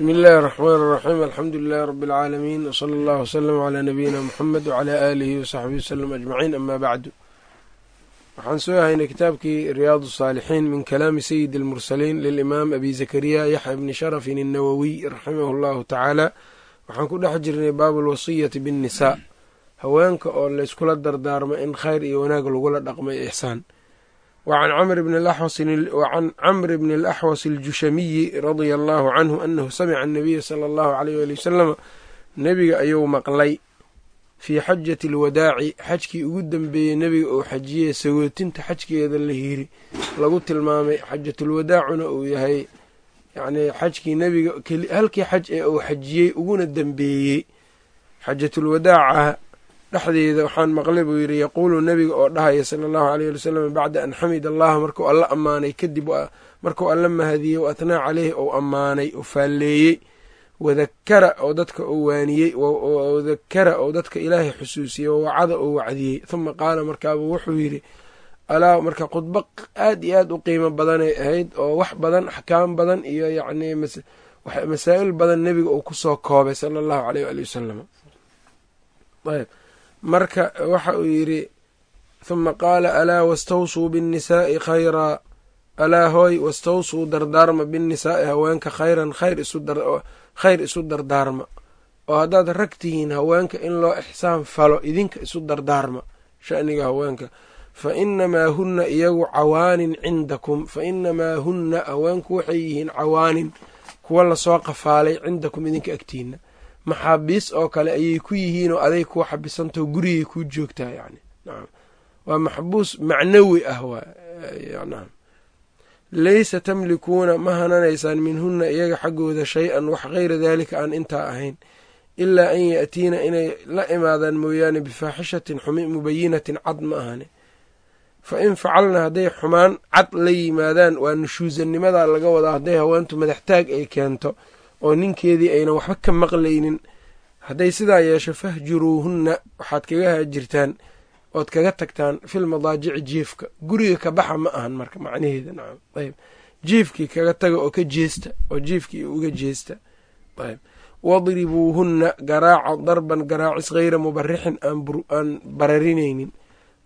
bismi illaahi araxmaan araxiim alxamdu lilahi rabi alcaalamiin wsala allahu wslama calaa nabiyina muxamed wcalaa aalihi wasaxbihi wasalam ajmaciin ama bacdu waxaan soo ahaynay kitaabkii riyaad saalixiin min kalaami sayidi almursaliin lilimaam abi zakariya yaxya bni sharafin innawowiy raximahu llahu tacaala. Waxaan ku dhex jirnay baabuulwasiyati binnisaa haweenka oo layskula dardaarmo in kheyr iyo wanaag lagula dhaqmay ixsaan wacan camr bni alaxwas aljushamiyi radia allahu canhu anahu samica anabiya sala allahu aleyh wali wasalama nebiga ayuu maqlay fii xajati alwadaaci xajkii ugu dambeeyey nebiga uu xajiyey sagootinta xajkeeda la yiri lagu tilmaamay xajatulwadaacuna uu yahay yacnii xajkii nebiga halkii xaj ee uu xajiyey uguna dambeeyey xajatulwadaaca dhexdeeda waxaan maqlay buu yidhi yaquulu nebiga oo dhahaya sala allahu aleyh ali wasalam bacda an xamid allaha markuu alla ammaanay kadib markuu alla mahadiyey wa atnaa caleyhi ou ammaanay oo faalleeyey wadakara oo dadka uu waaniyey wadakara oo dadka ilaahay xusuusiyey wawacada oo wacdiyey. Huma qaala markaabuu wuxuu yidhi alaa marka khudba aad iyo aad u qiimo badanay ahayd oo wax badan axkaam badan iyo yacnii masaa'il badan nebiga uu ku soo koobay sala allahu aleyh ali wasalam ayb marka waxa uu yidhi huma qaala alaa wastawsuu biاnnisaa'i khayraa alaa hooy wastawsuu dardaarma binnisaa'i haweenka khayran khayr isu dardaarma. Oo haddaad rag tihiin haweenka in loo ixsaan falo idinka isu dardaarma sha'niga haweenka. Fa inamaa hunna iyagu cawaanin cindakum fa inamaa hunna haweenku waxay yihiin cawaanin kuwa la soo qafaalay cindakum idinka agtiina maxaabiis oo kale ayay ku yihiin oo aday kuu xabisantao gurigay kuu joogtaa yani. Nacam waa maxbuus macnawi ah waa nacam laysa tamlikuuna ma hananaysaan minhunna iyaga xaggooda shay-an wax hayra daalika aan intaa ahayn ilaa an yaatiina inay la imaadaan mooyaane bifaaxishatin xumi mubayinatin cad ma ahane fa in facalna hadday xumaan cad la yimaadaan waa nushuusanimadaa laga wadaa hadday haweentu madaxtaag ay keento oo ninkeedii aynan waxba ka maqlaynin. Hadday sidaa yeesho fahjuruuhunna waxaad kaga haajirtaan ood kaga tagtaan fil madaajici jiifka. Guriga ka baxa ma ahan marka macnaheeda nacam. Ayb. Jiifkii kaga taga oo ka jeesta oo jiifkii uga jeesta. Ayb. Wadribuuhunna garaaca darban garaacis hayra mubarixin aan bararinaynin.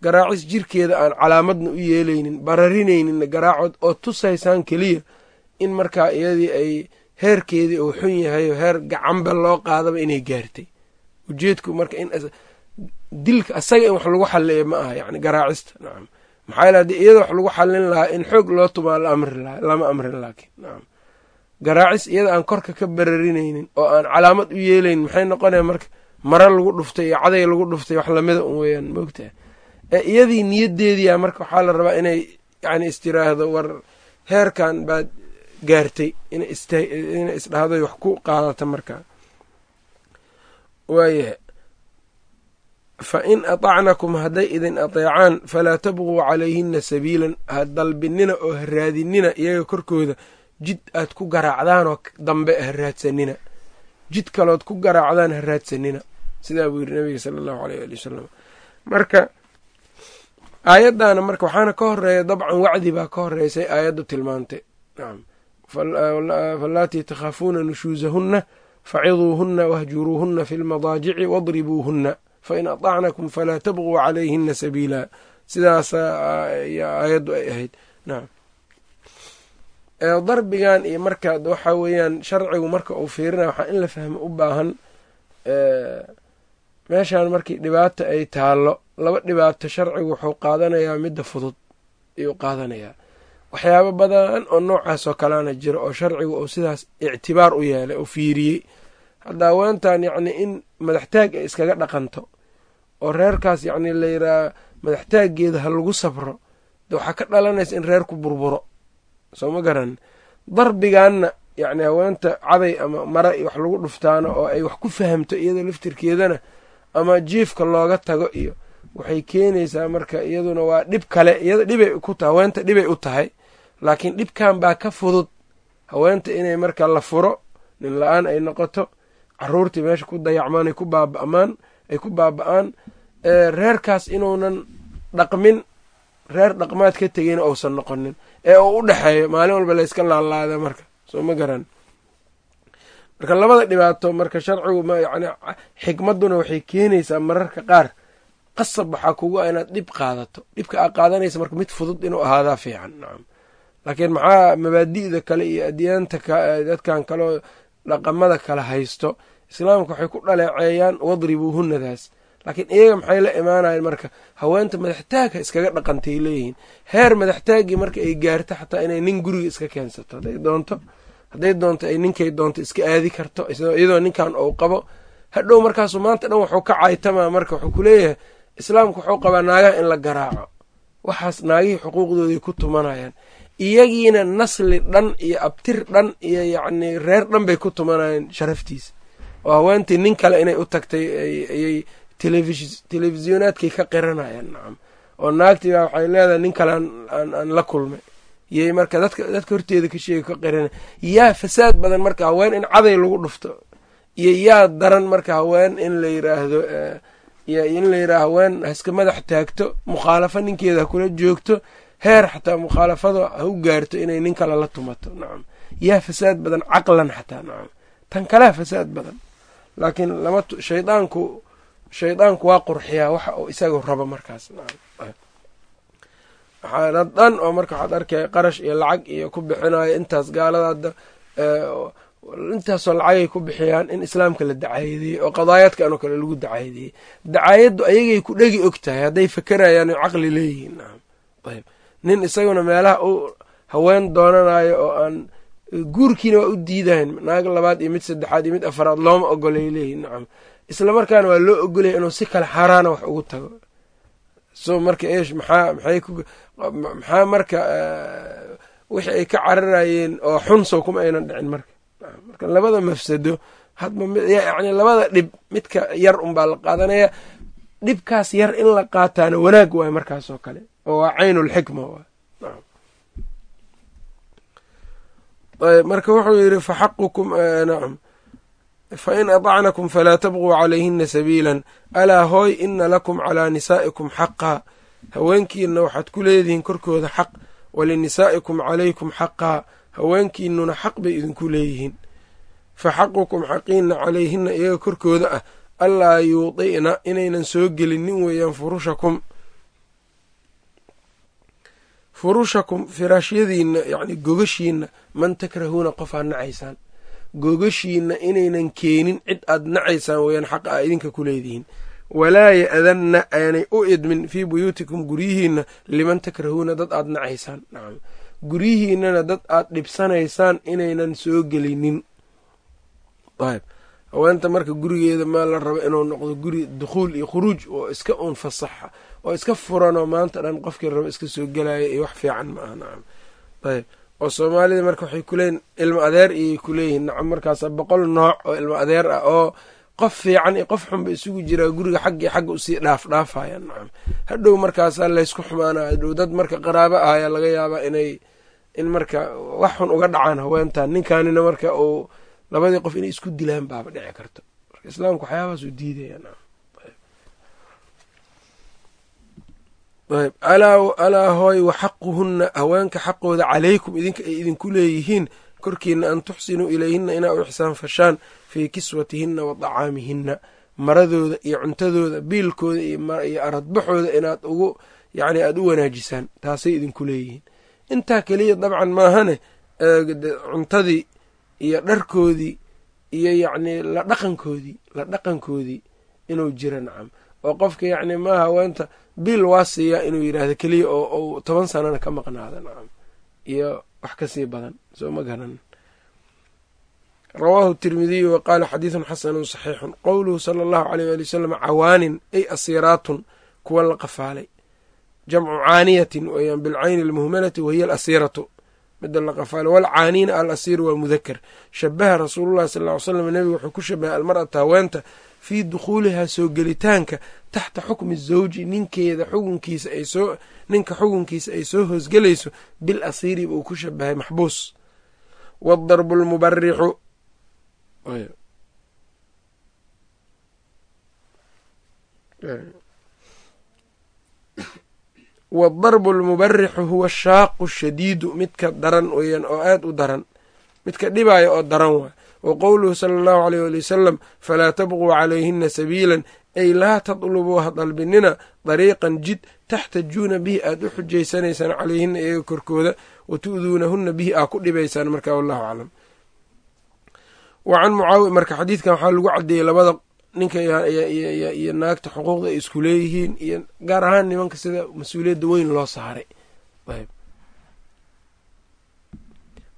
Garaacis jirkeeda aan calaamadna u yeelaynin bararinayninna garaacood oo tusaysaan keliya in markaa iyadii ay heerkeedii uu xun yahay oo heer gacanba loo qaadaba inay gaartay. Ujeedku marka in dilka asaga in wax lagu xalleeyo ma aha yani garaacista nacam maxaa yale haddii iyada wax lagu xallin lahaa in xoog loo tumaa lama amrin laakiin nacam garaacis iyada aan korka ka bararinaynin oo aan calaamad u yeelaynin maxay noqonaya marka mare lagu dhuftay iyo caday lagu dhuftay wax lamida un weeyaan moogtaha ee iyadii niyaddeediia marka waxaa la rabaa inay yani istiraahdo war heerkan baad gaartay inay isdhahdo wax ku qaadata markaa waayahay fa in atacnakum hadday idin ateecaan falaa tabquu calayhina sabiilan ha dalbinina oo ha raadinina iyaga korkooda jid aad ku garaacdaanoo dambe ha raadsanina. Jid kalood ku garaacdaan ha raadsanina. Sidaa buu yidhi nabiga sala allahu aleyh ali wasalam marka aayaddaana marka waxaana ka horreeya dabcan wacdi baa ka horeysay aayaddu tilmaantay. Nacam faallaatii takhaafuuna nushuusahunna faciduuhunna wahjuruuhunna fi lmadaajici wadribuuhunna fain aطacnakum falaa tabquu calayhina sabiila sidaas aayaddu ay ahayd darbigan iyo marka waxaa weeyaan sharcigu marka uu fiirinaya waxaa in la fahmo u baahan meeshan markii dhibaata ay taallo laba dhibaato sharcigu wuxuu qaadanayaa midda fudud ayuu qaadanayaa waxyaabo badan oo noocaas oo kalena jiro oo sharcigu uu sidaas ictibaar u yeelay oo fiiriyey. Hadda haweentan yacnii in madaxtaag ay iskaga dhaqanto oo reerkaas yacnii layidhaha madaxtaaggeeda ha lagu sabro de waxaa ka dhalanaysa in reerku burburo. Soo ma garan? Darbiganna yacni haweenta caday ama mara wax lagu dhuftaano oo ay wax ku fahamto iyada laftirkeedana ama jiifka looga tago iyo waxay keenaysaa marka iyaduna waa dhib kale iyada dhibay ku tahay haweenta dhibay u tahay laakiin dhibkan baa ka fudud. Haweenta inay marka la furo nin la'aan ay noqoto caruurtii meesha ku dayacmaan ay ku baaba'maan ay ku baaba-aan reerkaas inuunan dhaqmin reer dhaqmaad ka tegeyna uusan noqonin ee uu u dhexeeyo maalin walba layska laalaada marka soo ma garan. Marka labada dhibaato marka sharcigu yani xikmadduna waxay keenaysaa mararka qaar qasab waxaa kugu a inaad dhib qaadato dhibka aa qaadanaysa marka mid fudud inuu ahaadaa fiican nacam laakiin maxaa mabaadi'da kale iyo adyaanta dadkan kaleo dhaqamada kale haysto? Islaamka waxay ku dhaleeceeyaan wadribuuhunadaas laakiin iyaga maxay la imaanayeen marka haweenta madaxtaagha iskaga dhaqantay leeyihiin? Heer madaxtaaggii marka ay gaarto xataa inay nin guriga iska keensato. Hadday doonto hadday doonto ay ninkay doonto iska aadi karto iyadoo ninkan ou qabo. Hadhow markaasu maanta dhan wuxuu ka caytamaa marka wuxuu kuleeyahay islaamku wuxuu qabaa naagaha in la garaaco. Waxaas naagihii xuquuqdoodii ku tumanayaan iyagiina nasli dhan iyo abtir dhan iyo yacnii reer dhan bay ku tumanayeen sharaftiisa. Oo haweentii nin kale inay u tagtay ayay telefisyonaadkay ka qiranayaan nacam oo naagtii baa waxay leedahay nin kale aan la kulmay. Iyay marka dadka dadka horteeda ka sheega ka qiranaya yaa fasaad badan marka haween in caday lagu dhufto. Iyo yaa daran marka haween in la yiraahdo in la yidhaha haween haska madax taagto mukhaalafo ninkeeda kula joogto heer xataa mukhaalafada ha u gaarto inay nin kale la tumato. Nacam yaa fasaad badan caqlan xataa nacam tan kalea fasaad badan. Laakiin lama shaydaanku shaydaanku waa qurxiyaa waxa uu isaga rabo markaas waxaa dhan oo marka waxaad arkaya qarash iyo lacag iyo ku bixinayo intaas gaalada hadda intaasoo lacagay ku bixiyaan in islaamka la dacaayadeeyey oo qadaayaadkan oo kale lagu dacaayadeeyey dacaayaddu ayagay ku dhegi og tahay hadday fakerayaan oo caqli leeyihiin nacam ayb nin isaguna meelaha u haween doonanayo oo aan guurkiina waa u diidayn naag labaad iyo mid saddexaad iyo mid afaraad looma ogolay leeyihiin nacam. Islamarkaana waa loo ogolaya inuu si kale xaaraana wax ugu tago. So marka eesh maxaa maxay ku maxaa marka wixii ay ka cararayeen oo xunsow kuma aynan dhicin marka. Marka labada mafsado hadba yani labada dhib midka yar unbaa la qaadanaya dhibkaas yar in la qaataana wanaag waay markaas oo kale oo waa caynulxikma waay ayb marka wuxuu yidhi faxaqukum nacam fain aطacnakum falaa tabquu calayhina sabiilan. Alaa hooy ina lakum calaa nisaa'ikum xaqaa haweenkiina waxaad ku leedihiin korkooda xaq walinisaa'ikum calaykum xaqaa haweenkiinuna xaq bay idinku leeyihiin. Fa xaqukum xaqiina calayhina iyaga korkooda ah. Allaa yuudi'na inaynan soo gelinin weeyaan furushakum furushakum firaashyadiinna yacni gogashiinna man takrahuuna qof aad nacaysaan. Gogashiinna inaynan keenin cid aad nacaysaan weeyaan xaqa a idinka ku leedihiin. Walaa ya-danna aanay u idmin fii buyuutikum guryihiinna liman takrahuuna dad aad nacaysaan. Nacam guryihiinnana dad aad dhibsanaysaan inaynan soo gelinin. Ayb haweenta marka gurigeeda maa la rabo inuu noqdo guri dukhuul iyo khuruuj oo iska uun fasaxa oo iska furanoo maanta dhan qofkii rabo iska soo gelaya iyo wax fiican ma aha nacam ayb oo soomaalida marka waxay kuleeyihin ilmo adeer iyay kuleeyihiin nacam markaasa boqol nooc oo ilmo adeer ah oo qof fiican iyo qof xunba isugu jiraa guriga xaggii xagga u sii dhaaf dhaafaya nacam. Hadhow markaasaa laysku xumaanaya hadhow dad marka qaraabo ah ayaa laga yaabaa inay in marka wax xun uga dhacaan haweentan ninkanina marka uu labadii qof inay isku dilaan baaba dhici karto. Marka islaamka waxyaabahaasuu diidaya nacam ayb alaa hooy wa xaquhunna haweenka xaqooda calaykum idinka ay idinku leeyihiin korkiina an tuxsinuu ilayhinna inaa u ixsaan fashaan fii kiswatihinna wa dacaamihinna maradooda iyo cuntadooda biilkooda iyo aradbaxooda inaad ugu yacni aada u wanaajisaan taasay idinku leeyihiin. Intaa keliya dabcan maahane cuntadii iyo dharkoodii iyo yacnii la dhaqankoodii la dhaqankoodii inuu jiro nacam. Oo qofka yacni maaha haweenta biil waa siiyaa inuu yidhaahdo keliya oo toban sanana ka maqnaado nacam iyo wax ka sii badan soo ma garan. Rawaahu tirmidiyu wa qaala xadiidun xasanun saxiixun. Qowluhu sala allahu aleyh waali wasalam cawaanin ay asiiraatun kuwa la qafaalay. Jamcu caaniyatin weeyaan bilcayni almuhmalati wahiya alasiiratu. Mida la qafaalay walcaaniina al asiiru waa mudakar shabaha rasuulullahi sal ly slam nebigu wuxuu ku shabahay almar'ata haweenta fii dukhuulihaa soo gelitaanka taxta xukmi zawji ninkeeda xukunkiisa ay soo ninka xukunkiisa ay soo hoosgelayso bil asiiri buu ku shabahay maxbuus. Waadarbu lmubarixu waadarbu almubarixu huwa ashaaqu shadiidu midka daran weeyaan oo aada u daran midka dhibaayo oo daran waay wa qowluhu sala allahu aleyh ali wasalam falaa tabquu calayhina sabiilan ay laa tadlubuu ha dalbinina dariiqan jid taxtajuuna bihi aad u xujaysanaysaan calayhina iyaga korkooda wa tu'duunahunna bihi aa ku dhibaysaan marka wallahu aclam wa can mucaawiya marka xadiidkan waxaa lagu caddeeyey labada ninka iyo naagta xuquuqda ay isku leeyihiin iyo gaar ahaan nimanka sida mas'uuliyadda weyn loo saaray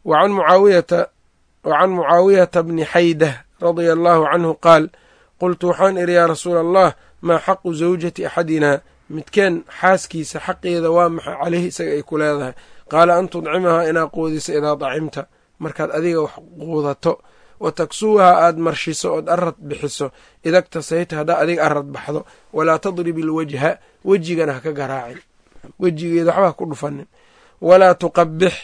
wa can mucaawiyata wa can mucaawiyata bni xaydah radia allahu canhu qaal qultu waxaan idhi yaa rasuula allah maa xaqu zawjati axadinaa? Midkeen xaaskiisa xaqeeda waa maxay? Caleyhi isaga ay ku leedahay. Qaala an tudcimahaa inaad quudiso idaa dacimta. Markaad adiga wax quudato wa taksuuhaa aad marshiso ood arad bixiso. Idagtasayta haddaa adiga arad baxdo walaa tadrib ilwajha wejigana ha ka garaacin. Wejigeeda waxba ha ku walaa tuqabix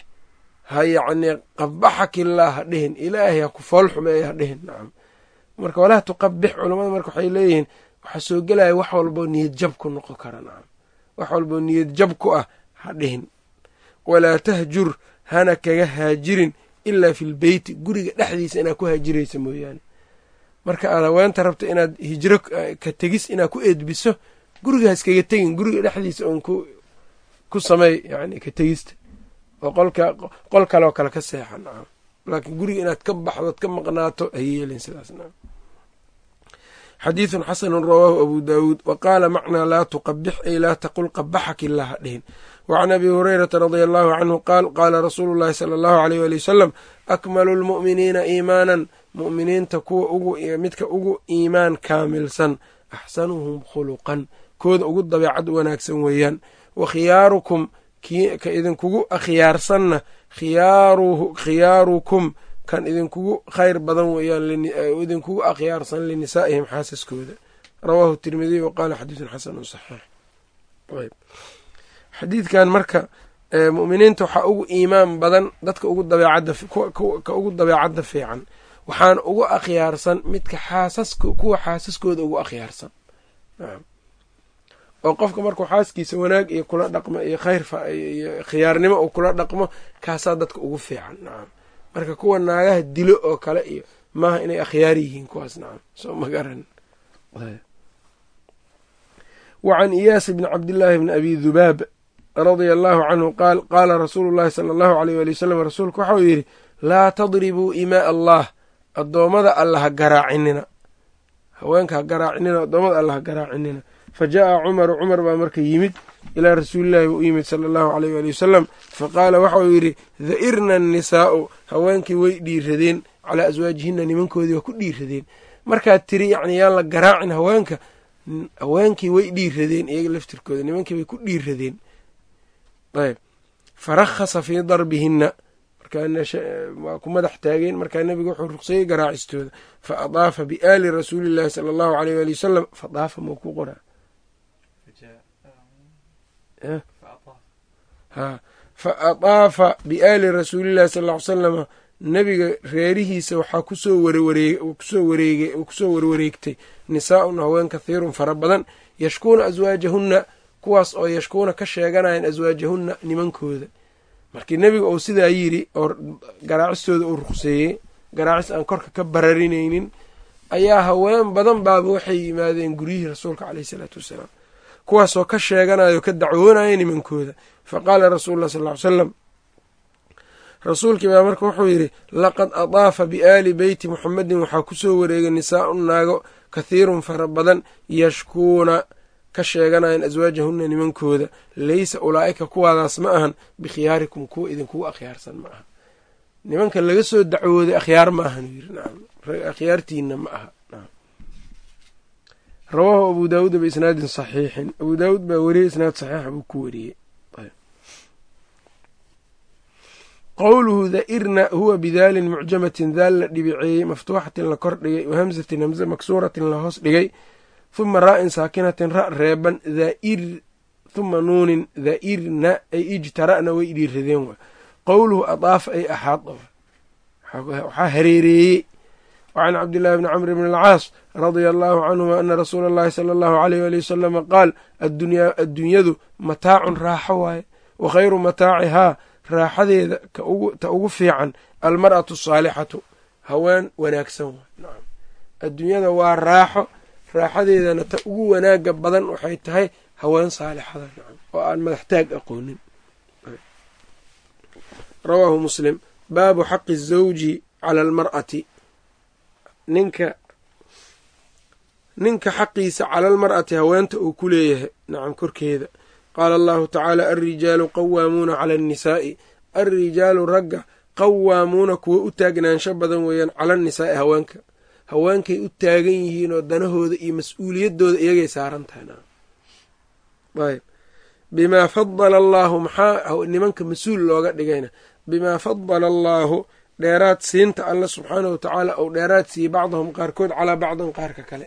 ha yacnii qabaxakillaah ha dhihin ilaahay ha ku fool xumeeya ha dhihin nacam. Marka walaa tuqabix culammada marka waxay leeyihiin waxaa soo gelaya wax walboo niyad jab ku noqon kara nacam. Wax walboo niyad jab ku ah ha dhihin. Walaa tahjur hana kaga haajirin ilaa fi lbeyti guriga dhexdiisa inaad ku haajiraysa mooyaane. Marka aad haweenta rabto inaad hijro ka tegis inaad ku eedbiso gurigaas kaga tegin guriga dhexdiisa uun ku sameey yani ka tegista oo qolka qol kaleoo kale ka seexa nacam laakiin guriga inaad ka baxdood ka maqnaato hayeelin sidaas. Xadiidun xasanun rawaahu abu daawuud wa qaala macnaa laa tuqabix ay laa taqul qabaxak illah ha dhihin. Wacan abi hurayrata radia allahu canhu qaal qaala rasuulu llahi sala allahu aleyh wali wasalam akmalu lmu'miniina iimaanan. Mu'miniinta kuwa ugu midka ugu iimaan kaamilsan axsanuhum khuluqan. Kooda ugu dabeecad wanaagsan weeyaan wa khiyaarukum ka idinkugu akhyaarsanna khiyaarukum kan idinkugu khayr badan weeyaan idinkugu akhyaarsan linisaa'ihim xaasaskooda. Rawaahu tirmidiy wa qaala xadiidun xasanun saxiix. Xadiidkan marka mu'miniinta waxaa ugu iimaan badan dadka ugu dabeecadda ka ugu dabeecadda fiican waxaana ugu akhyaarsan midka xaasaska kuwa xaasaskooda ugu akhyaarsan oo qofka markuu xaaskiisa wanaag iyo kula dhaqmo iyo khayr iyo khiyaarnimo uu kula dhaqmo kaasaa dadka ugu fiican. Nacam marka kuwa naagaha dilo oo kale iyo maaha inay akhyaar yihiin kuwaas. Nacam soo ma garan. Wa can iyaas bni cabdillaahi bni abi dubaab radia allahu canhu qaal qaala rasuulu llahi sala allahu aleyh wali wasalam rasuulku waxau yidhi laa tadribuu imaa allah addoommada alla ha garaacinina haweenka ha garaacinina addoommada alla ha garaacinina fa jaa'a cumaru cumar baa marka yimid ilaa rasuulillahi buu u yimid sala allahu aleyh waali wasalam fa qaala waxauu yidhi da'irna annisaa'u haweenkii way dhiiradeen calaa aswaajihinna nimankoodii waa ku dhiiradeen markaad tiri yacni yaan la garaacin haweenka haweenkii way dhiiradeen iyaga laftirkooda nimankii bay ku dhiiradeen ayb farakhasa fii darbihinna markaa ku madax taageen markaa nebiga wuxuu ruqseeyey garaacistooda fa adaafa biaali rasuulillahi sala allahu aleyh waali wasalam fa daafa mau ku qoraa ha fa adaafa biaali rasuulillahi sal ll ly salama nebiga reerihiisa waxaa ku soo warkusoo wareegay ku soo warwareegtay nisaa'un haween kathiirun fara badan. Yashkuuna aswaajahunna kuwaas oo yashkuuna ka sheeganayaan aswaajahunna nimankooda. Markii nebiga uu sidaa yidhi oo garaacistooda uu ruqseeyey garaacis aan korka ka bararinaynin ayaa haween badan baaba waxay yimaadeen guryihii rasuulka caleyhi isalaatu wassalaam kuwaasoo ka sheeganayo ka dacwoonaya nimankooda fa qaala rasuulu llah sal ly salam rasuulkii baa marka wuxuu yidhi laqad adaafa biaali beyti muxamedin waxaa ku soo wareegay nisaa'un naago kathiirun fara badan yashkuuna ka sheeganayan aswaajahunna nimankooda laysa ulaa'ika kuwaadaas ma ahan bikhiyaarikum kuwa idinkugu akhyaarsan ma aha nimanka laga soo dacwooday akhyaar ma ahan yiri nacam akhyaartiina ma aha rawaahu abu daawuuda biisnaadin saxiixin. Abu daawuud baa weriyey isnaad saxiixa buu ku wariyey. Qowluhu da'irna huwa bidaalin mucjamatin daal la dhibiceeyey maftuuxatin la kor dhigay wa hamsatin hamse maksuuratin la hoos dhigay huma raa'in saakinatin ra' reeban daa'ir huma nuunin daa'irna ay ijtara'na way dhiiradeen qowluhu adaafa ay axaada waxaa hareereeyey wacan cabdillaahi bni camr bn alcaas radia allahu canhuma ana rasuula allahi sala allahu aleyh wali wasalama qaal addunyadu mataacun raaxo waaye wa khayru mataacihaa raaxadeeda ta ugu fiican almar'atu asaalixatu haween wanaagsan waay adduunyada waa raaxo raaxadeedana ta ugu wanaaga badan waxay tahay haween saalixada oo aan madaxtaag aqoonin rawaahu muslim baabu xaqi zawji cala almar'ati ninka ninka xaqiisa cala almar'ati haweenta uu ku leeyahay. Nacam korkeeda. Qaala allahu tacaala alrijaalu qawaamuuna cala annisaa'i. Alrijaalu ragga qawaamuuna kuwa u taagnaansho badan weeyaan cala annisaa'i haweenka. Haweenkay u taagan yihiin oo danahooda iyo mas'uuliyaddooda iyagay saaran tahay bimaa fadala allaahu maxaa nimanka mas'uul looga dhigayna? Bimaa fadala allaahu dheeraad siinta alla subxaanahu watacaala ou dheeraad siiyey bacdahum qaarkood calaa bacdin qaarka kale.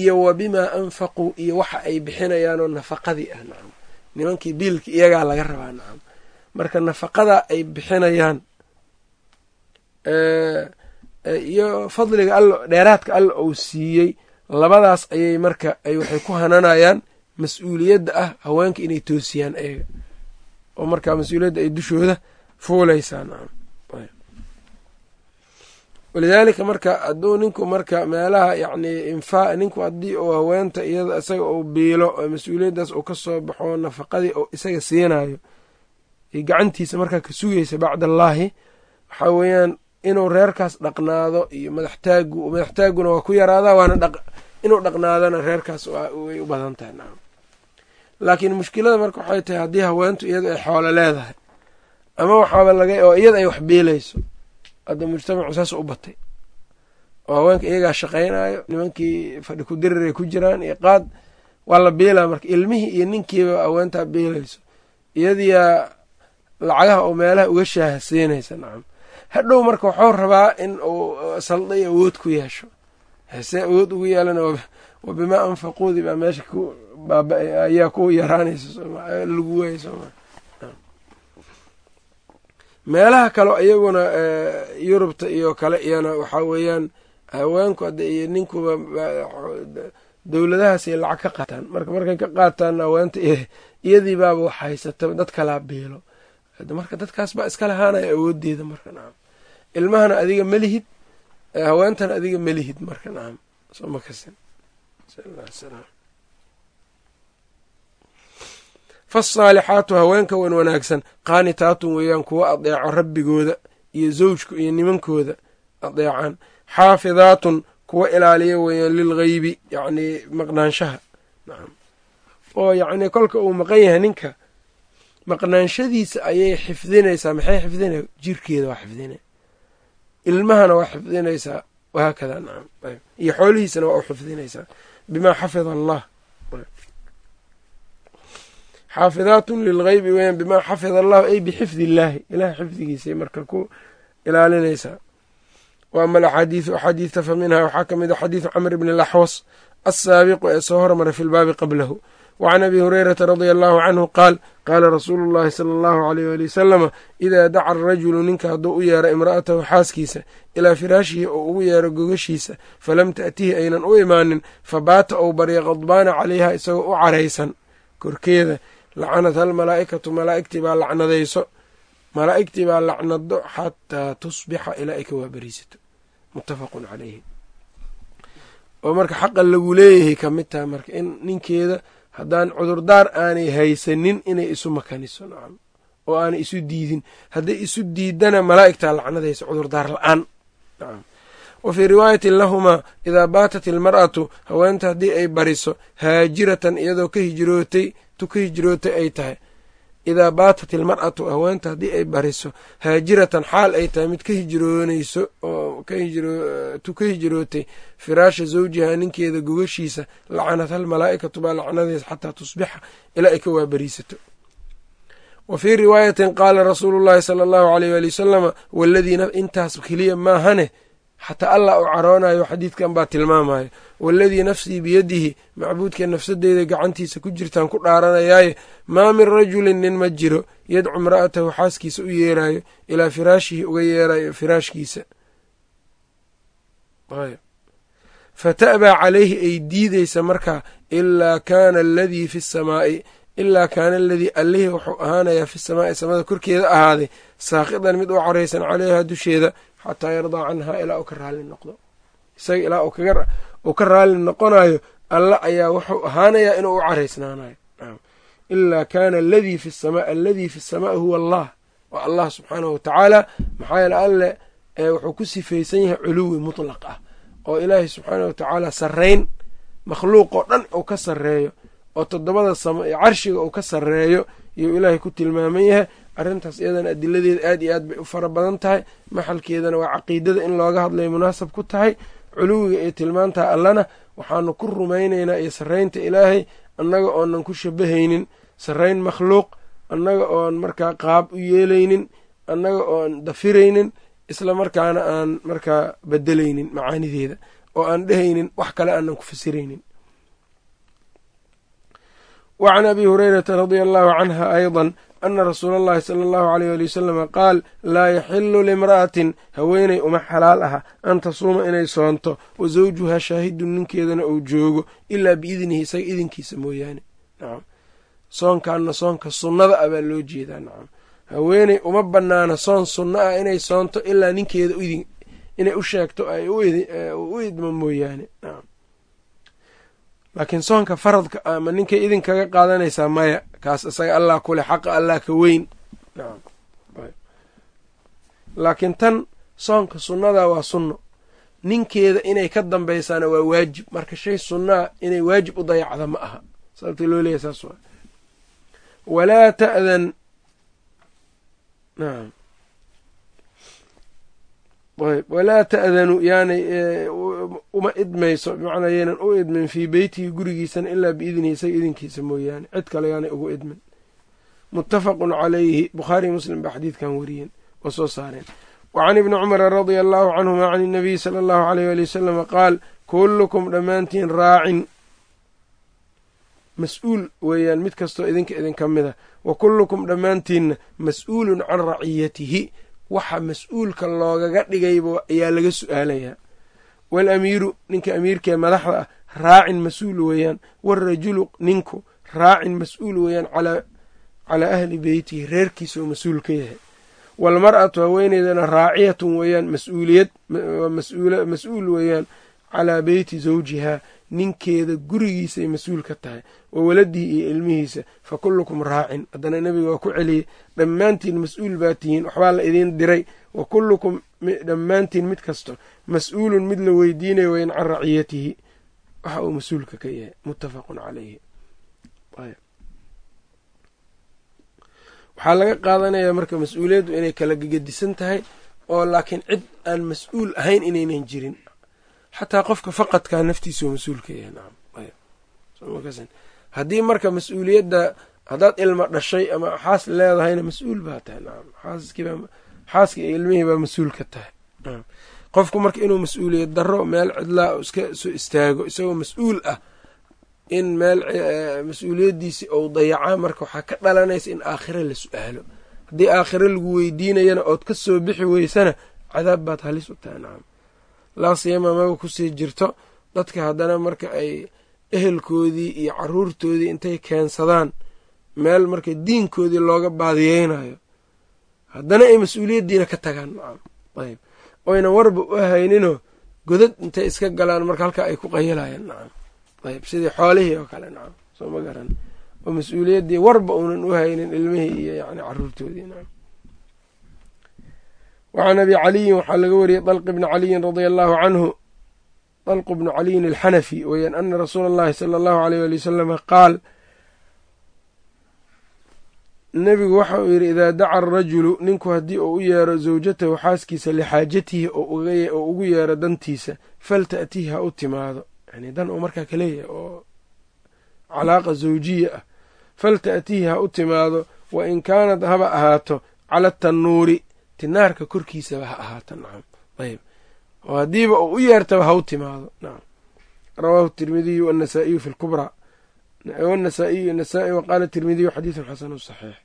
Iyo wa bimaa anfaquu iyo waxa ay bixinayaanoo nafaqadii ah nacam nimankii biilka iyagaa laga rabaa nacam marka nafaqada ay bixinayaan iyo fadliga alla dheeraadka alla uu siiyey labadaas ayay marka ay waxay ku hananayaan mas'uuliyadda ah haweenka inay toosiyaan ayaga oo markaa mas'uuliyadda ay dushooda fuulaysaa nacam walidaalika marka hadduu ninku marka meelaha yacni infaa ninku haddii uu haweenta iyada isaga uu biilo oo mas'uuliyaddaas uu ka soo baxo nafaqadii oo isaga siinayo iyo gacantiisa markaa ka sugaysa bacdallaahi waxaa weeyaan inuu reerkaas dhaqnaado iyo madaxtaagu madaxtaaguna waa ku yaraadaa waana dhaq inuu dhaqnaadona reerkaas way u badan tahay nacam laakiin mushkilada marka waxay tahay haddii haweentu iyada ay xoolo leedahay ama waxaaba laga oo iyada ay wax biilayso hadda mujtamacu saas u batay. Oo haweenka iyagaa shaqaynayo nimankii fadhi ku dirir ay ku jiraan iyo qaad waa la biilaa marka ilmihii iyo ninkiiba haweentaa biilayso. Iyadiyaa lacagaha oo meelaha uga shaahasiinaysa nacam. Hadhow marka waxuu rabaa in uu salday awood ku yeesho. Hesee awood ugu yeelana wa bimaa anfaquudi baa meesha ku ayaa ku yaraanaysa lagu weeyay sooma meelaha kale iyaguna yurubta iyo kale iyana waxaa weeyaan haweenku iyo ninkuba dowladahaasay lacag ka qaataan. Marka markay ka qaataan haweenta iyadii baaba wax haysata dad biilo. Marka dadkaas baa iska lahaanaya awoodeeda marka nacam ilmahana adiga melihid haweentana adiga melihid marka nacam soo ma kasin fasaalixaatu haweenka wan wanaagsan qaanitaatun weeyaan kuwa adeeco rabbigooda iyo zawjka iyo nimankooda adeecaan. Xaafidaatun kuwa ilaaliya weeyaan lilgheybi yacnii maqnaanshaha. Oo yacnii kolka uu maqan yahay ninka maqnaanshadiisa ayay xifdinaysaa maxay xifdinay jirkeeda waa xifdina ilmahana waa xifdinaysaa. Wahaakada nacam iyo xoolihiisana waa u xifdinaysaa. Bimaa xafida allah xaafidaatun lilgheybi weyaan bimaa xafida allahu ay bixifdi illaahi ilaah xifdigiisay marka ku ilaalinaysaa wa ama alaxaadiidu axaadiidta fa minhaa waxaa ka mid a xadiidu camr bni laxwas assaabiqu ee soo hormaray fi lbaabi qablahu. Wacan abi hurayrata radia allahu canhu qaal qaala rasuulu llahi sala allahu aleyh wali wasalama idaa daca arajulu ninka hadduu u yeero imra'atahu xaaskiisa ilaa firaashihi oo ugu yeero gogashiisa falam ta'tihi aynan u imaanin fabaata ou barya qadbaana calayha isagoo u caraysan. Korkeeda lacanat almalaa'ikatu malaa'igtii baa lacnadayso malaa'igtii baa lacnado xataa tusbixa ilaa ay ka waabariisato muttafaqun caleyhi oo marka xaqa lagu leeyahay ka mid taha marka in ninkeeda haddaan cudurdaar aanay haysanin inay isu makaniso nacam oo aanay isu diidin. Hadday isu diidana malaa'igtaa lacnadaysa cudurdaar la'aan. Nacam wa fii riwaayatin lahumaa idaa baatat ilmar'atu haweenta haddii ay bariso haajiratan iyadoo ka hijrootay tu ka hijrootay ay tahay. Idaa baatat ilmar'atu haweenta haddii ay bariso haajiratan xaal ay tahay mid ka hijroonayso oo tu ka hijrootay firaasha zawjiha ninkeeda gogashiisa lacanat almalaa'ikatu baa lacnadaysa xataa tusbixa ilaa ay ka waabariisato wa fii riwaayatin qaala rasuulu llaahi sala allahu aleyh waali wasalama waladiina intaas keliya maahane xataa allah u caroonayo xadiidkan baa tilmaamayo waaladii nafsii biyadihi macbuudka nafsadeyda gacantiisa ku jirtaan ku dhaaranayaaye maa min rajulin nin ma jiro yadcu imra'atahu xaaskiisa u yeerayo ilaa firaashihi uga yeerayo firaashkiisa. Fata'baa calayhi ay diideysa markaa ilaa kaana aladii fi samaa'i ilaa kaana aladii allihii wuxuu ahaanayaa fi samaa'i samada korkeeda ahaaday saaqidan mid u caraysan caleyha dusheeda xataa yardaa canhaa ilaa uu ka raalli noqdo. Isaga ilaa uu ka raalli noqonayo alla ayaa wuxuu ahaanayaa inuu u caraysnaanayo. Ilaa kaana aladii fi samaa aladii fi samaa huwa allah. Waa allah subxaanahu watacaala maxaa yeele alle wuxuu ku sifaysan yahay culuwi mutlaq ah oo ilaahay subxaanah watacaala sarrayn makhluuqoo dhan uu ka sarreeyo oo toddobada samo iyo carshiga uu ka sarreeyo iyuu ilaahay ku tilmaaman yahay arrintaas iyadana adiladeeda aad iyo aad bay u fara badan tahay. Maxalkeedana waa caqiidada in looga hadlay munaasab ku tahay. Culuwiga iyo tilmaantaa allana waxaanu ku rumaynaynaa iyo sarraynta ilaahay annaga oonan ku shabahaynin. Sarrayn makhluuq annaga oon markaa qaab u yeelaynin annaga oon dafiraynin isla markaana aan markaa bedelaynin macaanideeda oo aan dhehaynin wax kale aanan ku fasiraynin. Wa can abi hurayrata radia allahu canha ayضa ana rasuula allahi sala allahu aleyh ali wasalama qaal laa yaxilu limra'atin. Haweeney uma xalaal aha an tasuuma inay soonto wa zawjuhaa shaahidun ninkeedana uu joogo ilaa biidnihi isaga idinkiisa mooyaane. Nacam soonkaana soonka sunnada ah baa loo jeedaa nacam haweeney uma bannaana soon sunno ah inay soonto ilaa ninkeeda inay u sheegto ay u idmo mooyaane. Nacam laakiin soonka faradka ama ninkay idinkaga qaadanaysaa maya kaas isaga allah kuleh xaqa allah ka weyn. Laakiin tan soonka sunnada waa sunno. Ninkeeda inay ka dambaysaana waa waajib. Marka shay sunnaa inay waajib u dayacda ma aha. Sababta loo leeyahy saas walaa ta'dan. Ayb walaa ta'danu yaanay uma idmayso bimacnaa yaynan u idmin fii beytihi gurigiisana ilaa biidnihi isaga idinkiisa mooyaane. Cid kale yaanay ugu idmin. Muttafaqun calayhi bukhaariy muslim baa xadiidkan wariyeen oo soo saareen. Wa can ibni cumara radia allahu canhuma can inabiyi sala allahu aleyh ali wasalama qaal kullukum dhammaantiin raacin. Mas'uul weeyaan mid kastoo idinka idinka mid a wa kullukum dhammaantiinna mas'uulun can raciyatihi waxa mas'uulka loogaga dhigayba ayaa laga su'aalayaa waalamiiru ninka amiirkee madaxda ah raacin mas'uul weeyaan. Waalrajulu ninku raacin mas'uul weeyaan calaa ahli beytihi reerkiisa oo mas'uul ka yahay. Waalmar'atu haweeneydana raaciyatun weeyaan mas'uuliyad mas'uul weeyaan calaa beyti zawjihaa ninkeeda gurigiisay mas'uul ka tahay wa waladihi iyo ilmihiisa fa kullukum raacin. Haddana nebiga waa ku celiyey dhammaantiin mas'uul baa tihiin waxbaa la idiin diray wa kullukum dhammaantiin mid kasto mas'uulun mid la weydiinayo weyan can raciyatihi. Waxa uu mas'uulka ka yahay muttafaqun calayhi. Waxaa laga qaadanayaa marka mas'uuliyaddu inay kala gegedisan tahay oo laakiin cid aan mas'uul ahayn inaynan jirin xataa qofka faqadkaa naftiisa oo mas'uul ka yahay nacam haddii marka mas'uuliyadda haddaad ilma dhashay ama xaas leedahayna mas'uul baa tahay nacam iyo ilmihii baa mas'uul ka tahay qofku marka inuu mas'uuliyad darro meel cidlaa iska soo istaago isagoo mas'uul ah in meel mas'uuliyaddiisi ou dayacaa marka waxaa ka dhalanaysa in aakhire la su'aalo. Haddii aakhire lagu weydiinayana ood ka soo bixi weysana cadaab baad halis u tahay nacam laasiyama maba ku sii jirto. Dadka haddana marka ay ehelkoodii iyo caruurtoodii intay keensadaan meel marka diinkoodii looga baadiyeynayo haddana ay mas'uuliyaddiina ka tagaan ayb. Oynan warba u hayninoo godad intay iska galaan marka halkaa ay ku qayilayaan nacam. Ayb sidii xoolihii oo kale nacam. Soo ma garan. Oo mas'uuliyaddii warba uunan u haynin ilmihii iyo yani caruurtoodii nacam wacan abi caliyin waxaa laga wariyey dalqi bni caliyin radia allahu canhu. Dalqu bnu caliyin alxanafi weeyaan ana rasuula allahi sala allahu aleyh ali wasalama qaal nebigu waxa uu yidhi idaa daca arajulu ninku haddii uu u yeero zawjatahu xaaskiisa lixaajatihi oo ugu yeero dantiisa falta'tihi ha u timaado. Yani dan uu markaa kaleeyahay oo calaaqa zawjiya ah. Falta'tihi ha u timaado wa in kaanad haba ahaato cala atannuuri tinaarka korkiisaba ha ahaato nacam. Ayb oo haddiiba uu u yeertaba ha u timaado nacam. Rawaahu tirmidiyu wannasaa'iyu fi lkubraa wnasaaiyu nasaa-i waqaala tirmidiyu xadiidun xasanu saxiix.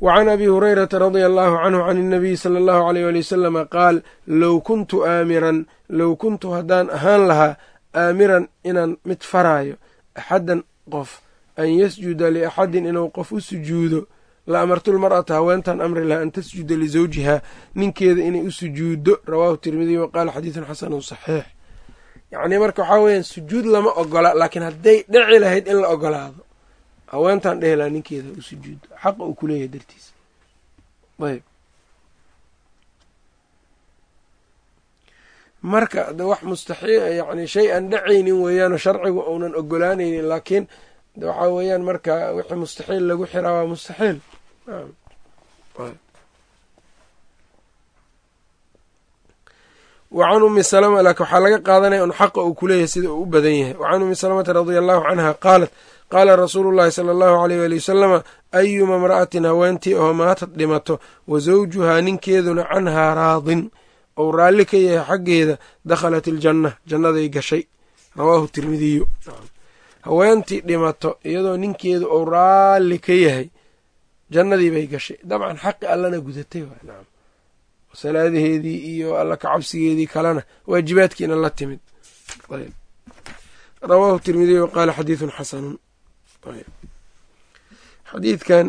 Wa can abi hurayrata radia allahu canhu can inabiyi sala allahu aleyh ali wasalama qaal low kuntu aamiran low kuntu haddaan ahaan lahaa aamiran inaan mid faraayo axaddan qof an yasjuda liaxadin inuu qof u sujuudo la amartu lmar'ata haweentan amri laha an tasjuda lisawjiha ninkeeda inay u sujuuddo rawaahu tirmidiy wa qaala xadiidun xasanun saxiix. Yacnii marka waxaa weeyaan sujuud lama ogola laakiin hadday dhici lahayd in la ogolaado haweentan dhehi laha ninkeeda u sujuuddo. Xaqa uu kuleeyahay dartiisa ayb. Marka de wax mustaxiil yani shay aan dhacaynin weeyaano sharcigu uunan ogolaanaynin laakiin waxaa weeyaan marka wixii mustaxiil lagu xiraa waa mustaxiil wa can umi salama laakiin waxaa laga qaadanaya un xaqa uu kuleeyahay sida uu u badan yahay. Wa can umi salamata radia allahu canha qaalat qaala rasuulu llahi sala allahu aleyh waali wasalama ayuma imra'atin haweentii oo maatad dhimato wa zawjuhaa ninkeeduna canhaa raadin. Ou raalli ka yahay xaggeeda dakhalat iljanna jannaday gashay. Rawaahu tirmidiyu. Haweentii dhimato iyadoo ninkeedu ou raalli ka yahay jannadii bay gashay. Dabcan xaqi allana gudatay waay. Nacam salaadaheedii iyo alla ka cabsigeedii kalena waajibaadkiina la timid. Rawaahu tirmidiyu qaala xadiidun xasanun. Xadiidkan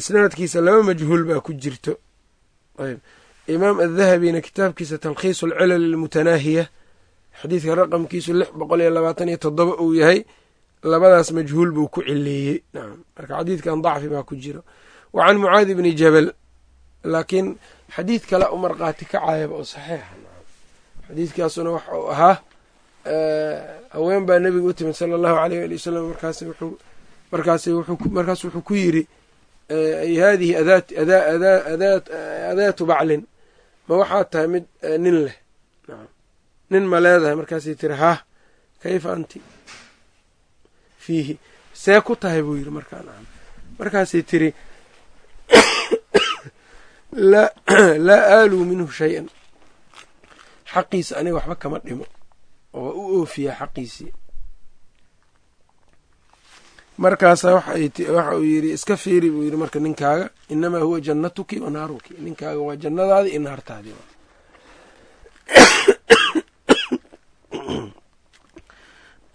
isnaadkiisa laba majhuul baa ku jirto. Ayb. Imaam adahabina kitaabkiisa talkhiisu alcilal almutanaahiya xadiidka raqamkiisu lix boqol iyo labaatan iyo toddoba uu yahay labadaas majhuul buu ku cileeyey marka xadiidkan dacfi baa ku jiro wa can mucaadi bni jabal laakiin xadiid kale u markhaati kacayaba oo saxiixa. Xadiidkaasuna waxa uu ahaa haween baa nebiga u timid sala allahu aleyh ali wasalam markaas wuxuu ku yiri haadihi adaatu baclin ma waxaad tahay mid nin leh? Nin ma leedahay? Markaasay tiri haah kayfa anti fiihi. See ku tahay buu yiri markaa nacam markaasay tiri laa aaluu minhu shay-an. Xaqiisa aniga waxba kama dhimo oo u oofiyaa xaqiisii. Markaasaa waxa uu yidhi iska fiiri buu yidhi marka ninkaaga inamaa huwa jannatuki wa naaruki. Ninkaaga waa jannadaadii iyo naartaadii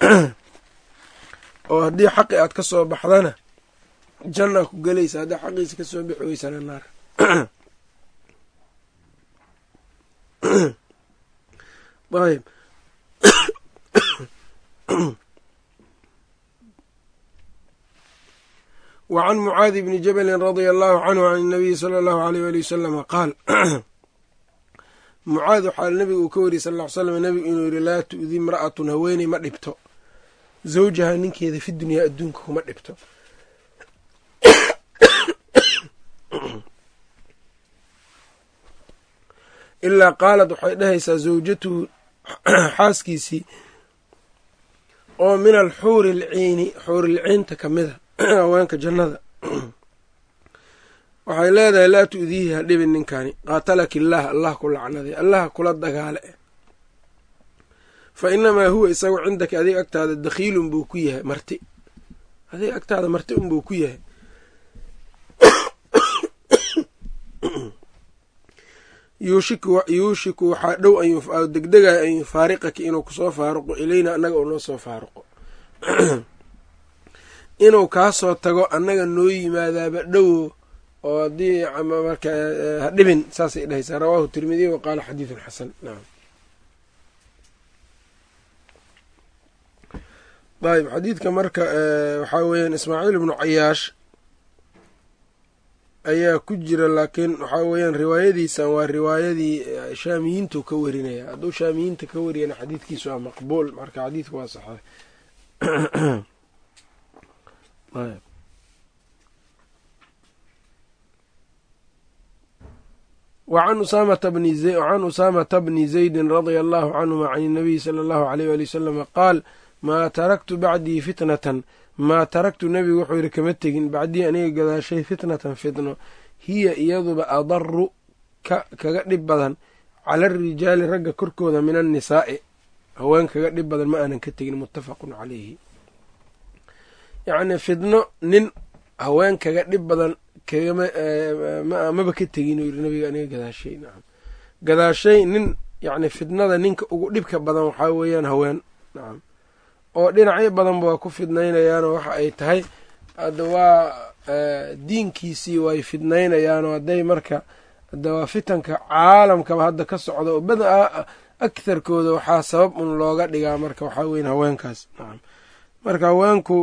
oo haddii xaqi aad ka soo baxdana janna ku gelaysa haddii xaqiisa ka soo bixi weysana naar. Ayb wa can mucaadi bni jabalin radia allahu canhu can inabiyi sala allahu aleyh wali wasalama qaal mucaad waxaa nabiga uu ka wariyey sal ll ly slam nabigu inuu yihi laa tu'di imra'atun haweeney ma dhibto zawjaha ninkeeda fi dunyaa adduunka kuma dhibto ilaa qaalad waxay dhahaysaa zawjatuhu xaaskiisii oo min alxuuri alciini xuurilciinta ka mida haweenka jannada waxay leedahay laa tu'diihi ha dhibin ninkani qaatalaki illaah allah ku lacnaday allah kula dagaale fa inamaa huwa isagu cindaka adiga agtaada dakhiilun buu ku yahay marti. Adiga agtaada marti unbuu ku yahay. Yuushiku waxaa dhow degdegaya an yufaariqaki inuu ku soo faaruqo ileyna annaga uu noo soo faaruqo. Inuu kaa soo tago annaga noo yimaadaaba dhowo oo haddii marka ha dhibin saasay dhahaysaa. Rawaahu tirmidiy wa qaala xadiidun xasan. Naam ayb xadiidka marka waxaa weeyaan ismaaciil ibnu cayaash ayaa ku jira laakiin waxaa weeyaan riwaayadiisan waa riwaayadii shaamiyiintu ka warinaya. Hadduu shaamiyiinta ka wariyana xadiidkiisu waa maqbuul marka xadiidku waa saxeex wacan usaamata bni zaydin radia allahu canhuma can inabiyi sala allahu aleyh wali wasalama qaal maa taraktu bacdii fitnatan? Maa taraktu nebigu wuxuu yidhi kama tegin bacdii aniga gadaashay fitnatan fitno. Hiya iyaduba adaru kaga dhib badan. Cala arijaali ragga korkooda min annisaa'i haween kaga dhib badan ma aanan ka tegin muttafaqun calayhi. Yacnii fidno nin haween kaga dhib badan maba ka tegin yidhi nabiga aniga gadaashay. Nacam gadaashay nin yacni fidnada ninka ugu dhibka badan waxaa weeyaan haween. Nacam oo dhinacyo badanba waa ku fidnaynayaanoo waxa ay tahay. Hadda waa diinkiisii way fidnaynayaanoo hadday marka hadda waa fitanka caalamkaba hadda ka socda oo bada aktharkooda waxaa sabab un looga dhigaa marka waxaa weyn haweenkaas. Nacam marka haweenku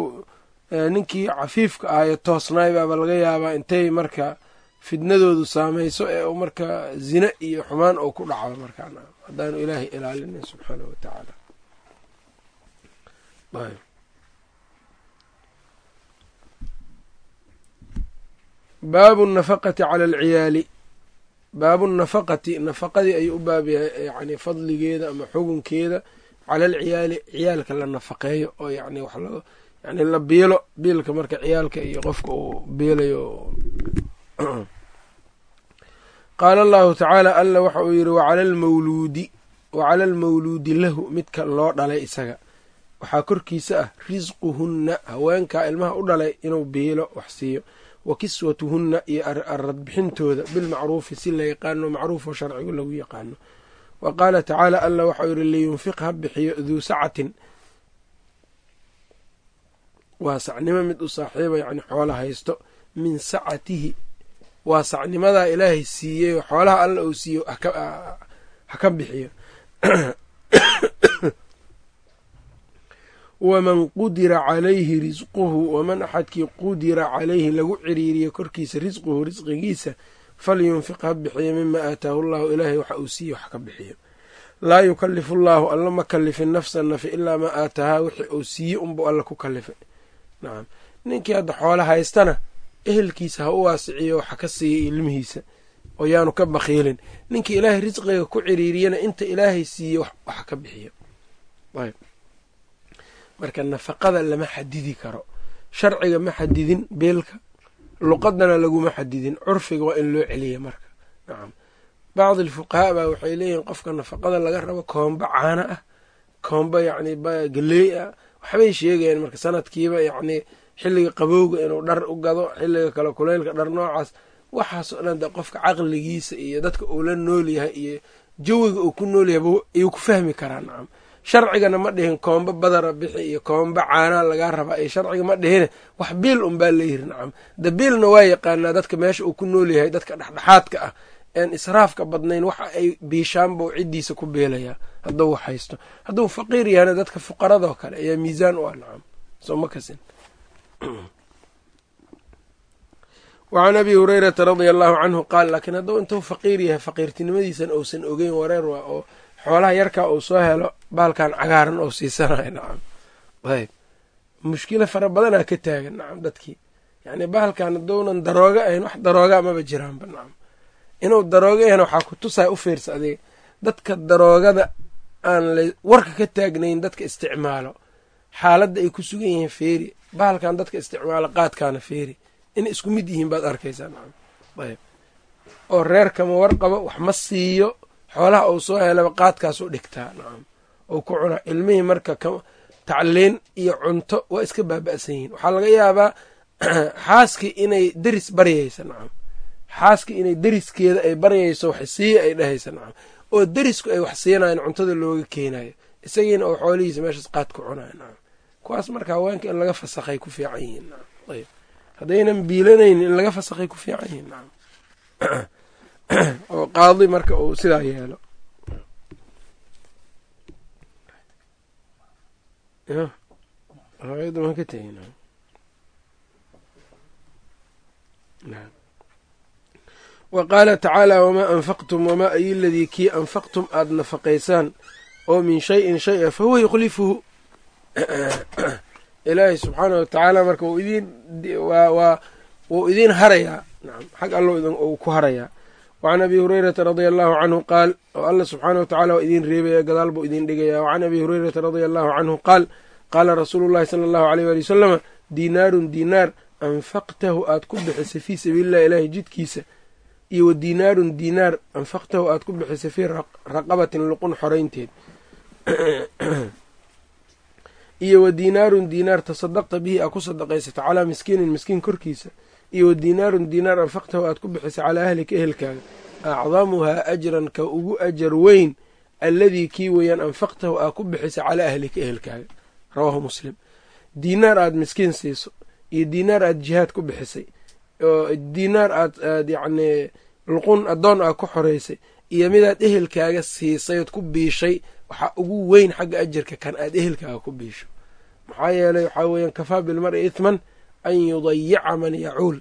ninkii cafiifka ahayo toosnaay baaba laga yaabaa intay marka fidnadoodu saamayso ee marka zine iyo xumaan oo ku dhacdo markaa nacam haddaanu ilaahay ilaalinin subxaanahu wa tacaala baabu nafaqati cala alciyaali. Baabu nafaqati nafaqadii ayuu u baab yahay yani fadligeeda ama xugunkeeda cala alciyaali ciyaalka la nafaqeeyo oo yani wax la yani la biilo biilka marka ciyaalka iyo qofka uu biilayo. Qaala allahu tacaala alla waxa uu yidhi wacala almawluudi wacala almawluudi lahu midka loo dhalay isaga waxaa korkiisa ah risquhunna haweenkaa ilmaha u dhalay inuu biilo wax siiyo. Wa kiswatuhunna iyo aradbixintooda bilmacruufi si la yaqaano macruufoo sharcigu lagu yaqaano. Wa qaala tacaala alla waxau yidhi liyunfiq ha bixiyo duu sacatin waa sacnimo mid u saaxiiba yani xoola haysto. Min sacatihi. Waa sacnimadaa ilaahay siiyey xoolaha alla uu siiyo ha ka bixiyo waman qudira calayhi risquhu waman axadkii qudira calayhi lagu ciriiriyo korkiisa risquhu risqigiisa falyunfiq ha bixiyo mima aataahu llahu ilaahay waxa uu siiyo wax ka bixiyo. Laa yukalifu llaahu alla ma kalifin nafsan nafi ilaa maa aataahaa wixii uu siiye unbuu alla ku kalifay nacam ninkii hadda xoolo haystana ehelkiisa ha u waasiciyo waxa ka siiya ilmihiisa oo yaanu ka bakhiilin. Ninkii ilaahay risqiga ku ciriiriyana inta ilaahay siiye wax ka bixiyo. Ayb marka nafaqada lama xadidi karo. Sharciga ma xadidin beelka luqadana laguma xadidin curfiga waa in loo celiya marka. Nacam bacdi alfuqahaa baa waxay leeyihiin qofka nafaqada laga rabo koomba caana ah koomba yacni galeey ah waxbay sheegayaan marka sanadkiiba yacni xilliga qabowga inuu dhar u gado xilliga kale kuleylka dhar noocaas waxaasoo dhan de qofka caqligiisa iyo dadka uu la nool yahay iyo jawiga uu ku nool yahay ayuu ku fahmi karaa nacam sharcigana ma dhihin koomba badara bixi iyo koomba caanaa lagaa rabaa iyo sharciga ma dhihine wax biil unbaa layiri nacam. De biilna waa yaqaanaa dadka meesha uu ku nool yahay dadka dhexdhexaadka ah een israafka badnayn waxa ay biishaanba ciddiisa ku beelayaa. Hadduu wax haysto. Hadduu faqiir yahana dadka fuqaradoo kale ayaa miisaan u ah nacam. Soo ma kasin. Wacan abi hurayrata radia allahu canhu qaal laakiin hadduu intuu faqiir yahay faqiirtinimadiisan uusan ogeyn wareer waa oo xoolaha yarkaa uu soo helo baalkan cagaaran oo siisanayo nacam. Ayb. Mushkilo fara badanaa ka taagan nacam dadkii. Yacni baalkan haddounan darooga ahayn wax darooga maba jiraanba nacam. Inuu darooga yahana waxaa ku tusaya u fiirsa adiga dadka daroogada aan la warka ka taagnayn dadka isticmaalo xaaladda ay ku sugan yihiin feeri bahalkan dadka isticmaalo qaadkaana feeri inay isku mid yihiin baad arkaysaa nacam. Ayb. Oo reerkama warqabo wax ma siiyo xoolaha uu soo helaba qaadkaasuu dhigtaa nacam ou ku cunaa ilmihii marka tacliin iyo cunto waa iska baaba'san yihiin. Waxaa laga yaabaa xaaskii inay deris baryaysa nacam xaaskii inay deriskeeda ay baryayso wax siiya ay dhahaysa nacam oo derisku ay wax siinayan cuntada looga keenayo. Isagiina oo xoolihiisa meeshaas qaad ku cunayo nacam kuwaas marka haweenka in laga fasakhay ku fiican yihiin nacam ayb haddaynan biilanaynin in laga fasakhay ku fiican yihiin nacam oo qaadi marka uu sidaa yeelo. Wa qaala tacaala wamaa anfaqtum wamaa ay ladii kii anfaqtum aada nafaqaysaan? oo min shayin shay a fahuwa yukhlifuhu. Ilaahay subxaanah wa tacaala marka wuu idiin wuu idiin harayaa. Xag allo uu ku harayaa wacan abi hurayrata radia allahu canhu qaal oo alla subxaanah wa tacala waa idiin reebaya gadaal buu idiin dhigaya wacan abi hurayrata radia allahu canhu qaal qaala rasuulu llahi sala allahu aleyh waali wasalama diinaarun diinaar anfaqtahu aad ku bixisay fii sabiilillahi ilaahi jidkiisa iyo wa diinaarun diinaar anfaqtahu aad ku bixisay fii raqabatin luqun xoraynteed iyo wa diinaarun diinaar tasadaqta bihi aa ku sadaqaysato calaa miskiinin miskiin korkiisa iyo wa diinaarun diinaar anfaqtahu aad ku bixisay calaa ahlika ehelkaaga. Acdamuhaa ajran ka ugu ajar weyn alladii kii weeyaan anfaqtahu aa ku bixisay calaa ahlika ehelkaaga. Rawaahu muslim. Diinaar aad miskiin siiso iyo diinaar aad jihaad ku bixisay diinaar aad aad yacnii luqun addoon aad ku xoreysay iyo midaad ehelkaaga siisay ood ku biishay waxaa ugu weyn xagga ajarka kan aad ehelkaaga ku biisho. Maxaa yeelay waxaa weeyaan kafaa bilmari ithman an yudayica man yacuul.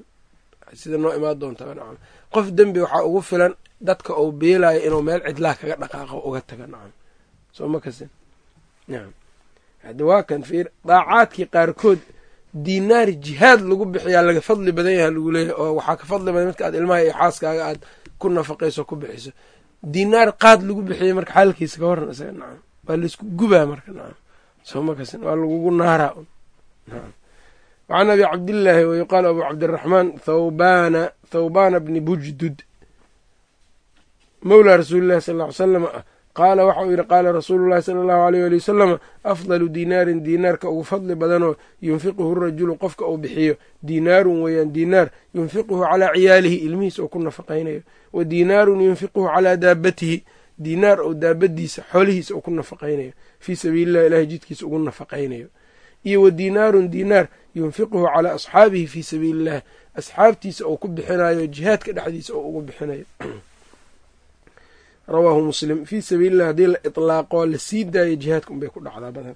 Sida noo imaan doontaa nacam. Qof dembi waxaa ugu filan dadka uu biilayo inuu meel cidlaa kaga dhaqaaqo uga taga nacam. Soo ma kasin? Nacam. Haddi waa kan fiir daacaadkii qaarkood diinaar jihaad lagu bixiyaa laga fadli badan yaha lagu leeyahy oo waxaa ka fadli badan midka aad ilmaha iyo xaaskaaga aad ku nafaqayso ku bixiso. Diinaar qaad lagu bixiyey marka xaalkiisa ka waran isaga nacam. Waa la isku gubaa marka nacam. Soo ma kasin? Waa lagugu naaraa. Un nacam wacan abi cabdillaahi wa yuqaalu abu cabdiraxmaan thawbana thawbana bni bujdud mawlaa rasuulillahi sal ly salam ah qaala waxa uu yidhi qaala rasuulu llahi sala allahu aleyh ali wasalama afdalu diinaarin diinaarka ugu fadli badanoo yunfiquhu rajulu qofka uu bixiyo diinaarun weeyaan diinaar yunfiquhu calaa ciyaalihi ilmihiisa oo ku nafaqaynayo wa diinaarun yunfiquhu calaa daabatihi diinaar oo daabadiisa xoolihiisa oo ku nafaqaynayo fii sabiilillahi ilahay jidkiisa ugu nafaqaynayo iyo wa diinaarun diinaar yunfiquhu calaa asxaabihi fii sabiilillahi asxaabtiisa oo ku bixinayo jihaadka dhexdiisa oo ugu bixinayo rawaahu muslim fii sabiililah haddii la itlaaqoo la sii daayo jihaadka unbay ku dhacdaa badan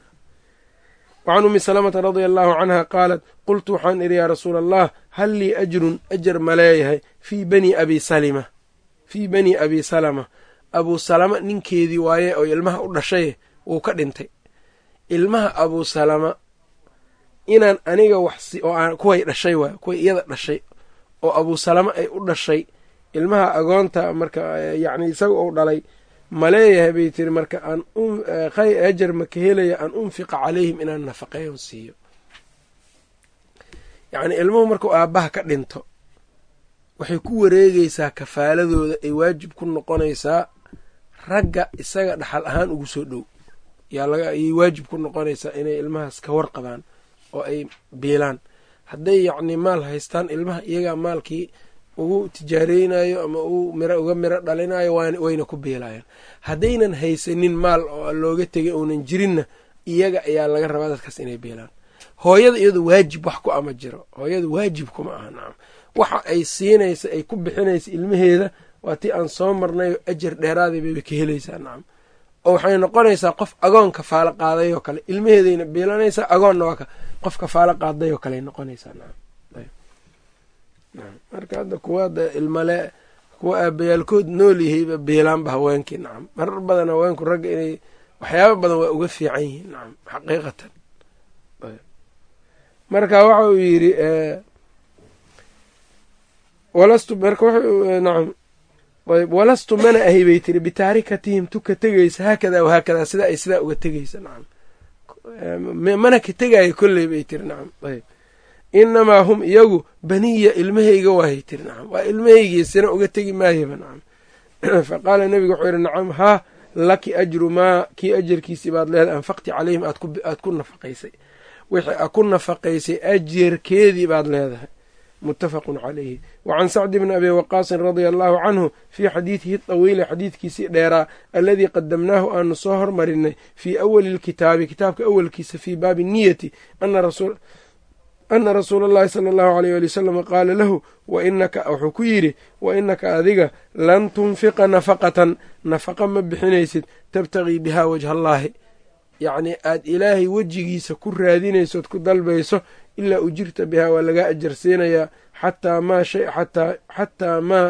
wacan ummi salamata radia allahu canha qaalat qultu waxaan idhi yaa rasuula allah hal lii ajrun ajar ma leeyahay fii bani abi salima fii bani abi salama. Abuu salama ninkeedii waaye oo ilmaha u dhashay wuu ka dhintay. Ilmaha abuu salama inaan aniga wax oo aan kuway dhashay waay kuway iyada dhashay oo abuu salama ay u dhashay ilmaha agoonta marka yacni isaga uu dhalay ma leeyahay bay tiri marka aan ajar ma ka helaya an unfiqa calayhim inaan nafaqeeyon siiyo. Yacni ilmuhu markuu aabbaha ka dhinto waxay ku wareegeysaa kafaaladooda ay waajib ku noqonaysaa ragga isaga dhaxal ahaan ugu soo dhow. Yayay waajib ku noqonaysaa inay ilmahaas ka warqabaan oo ay biilaan hadday yacni maal haystaan ilmaha iyagaa maalkii ugu tijaareynayo ama uga miro dhalinayo wayna ku biilayaan haddaynan haysanin maal oo looga tegay uunan jirinna iyaga ayaa laga rabaa dadkaas inay biilaan hooyada iyadu waajib wax ku ama jiro. Hooyada waajib kuma aha nacam waxa ay siinaysa ay ku bixinaysa ilmaheeda waa tii aan soo marnayo ajar dheeraaday bayba ka helaysaa nacam oo waxay noqonaysaa qof agoon kafaalo qaaday oo kale. Ilmaheedayna biilanaysaa agoonna waa qof kafaalo qaaday oo kaley noqonaysaa. Marka hadda kuwa hadda ilmale kuwa aabayaalkood nool yahayba biilaanba haweenkii. Nacam marar badan haweenku ragga inay waxyaaba badan waa uga fiican yihiin. Nacam xaqiiqatan. Marka waxa uu yidhi walastu marka nacam ayb. Walastu mana ahi bay tiri bitaarikatihim tuka tegaysa. Haakadaa wahaakadaa sidaa ay sidaa uga tegaysa. Nacam mana ka tegaayo kolley bay tiri nacam ayb. Inamaa hum iyagu baniya ilmahayga waayay tiri nacam waa ilmahaygii sina uga tegi maayaba nacam fa qaala nebigu wuxuu yidhi nacam haa laki ajru maa kii ajarkiisii baad leedahay anfaqti calayhim aad ku nafaqaysay. Wixii aad ku nafaqaysay ajarkeedii baad leedahay muttafaqun calayhi. Wa can sacdi bni abi waqaasin radia allahu canhu fii xadiidihi tawiili xadiidkiisii dheeraa aladii qadamnaahu aanu soo hormarinay fii awali lkitaabi kitaabka awalkiisa fii baabi niyati ana rasuula allahi sala allahu aleyh ali wasalam qaala lahu wainaka wuxuu ku yidhi wa inaka adiga lan tunfiqa nafaqatan nafaqa ma bixinaysid tabtagii bihaa wajha allaahi. Yacnii aad ilaahay wejigiisa ku raadinaysood ku dalbayso ilaa ujirta bihaa waa lagaa ajarsiinayaa xataa maa xataa maa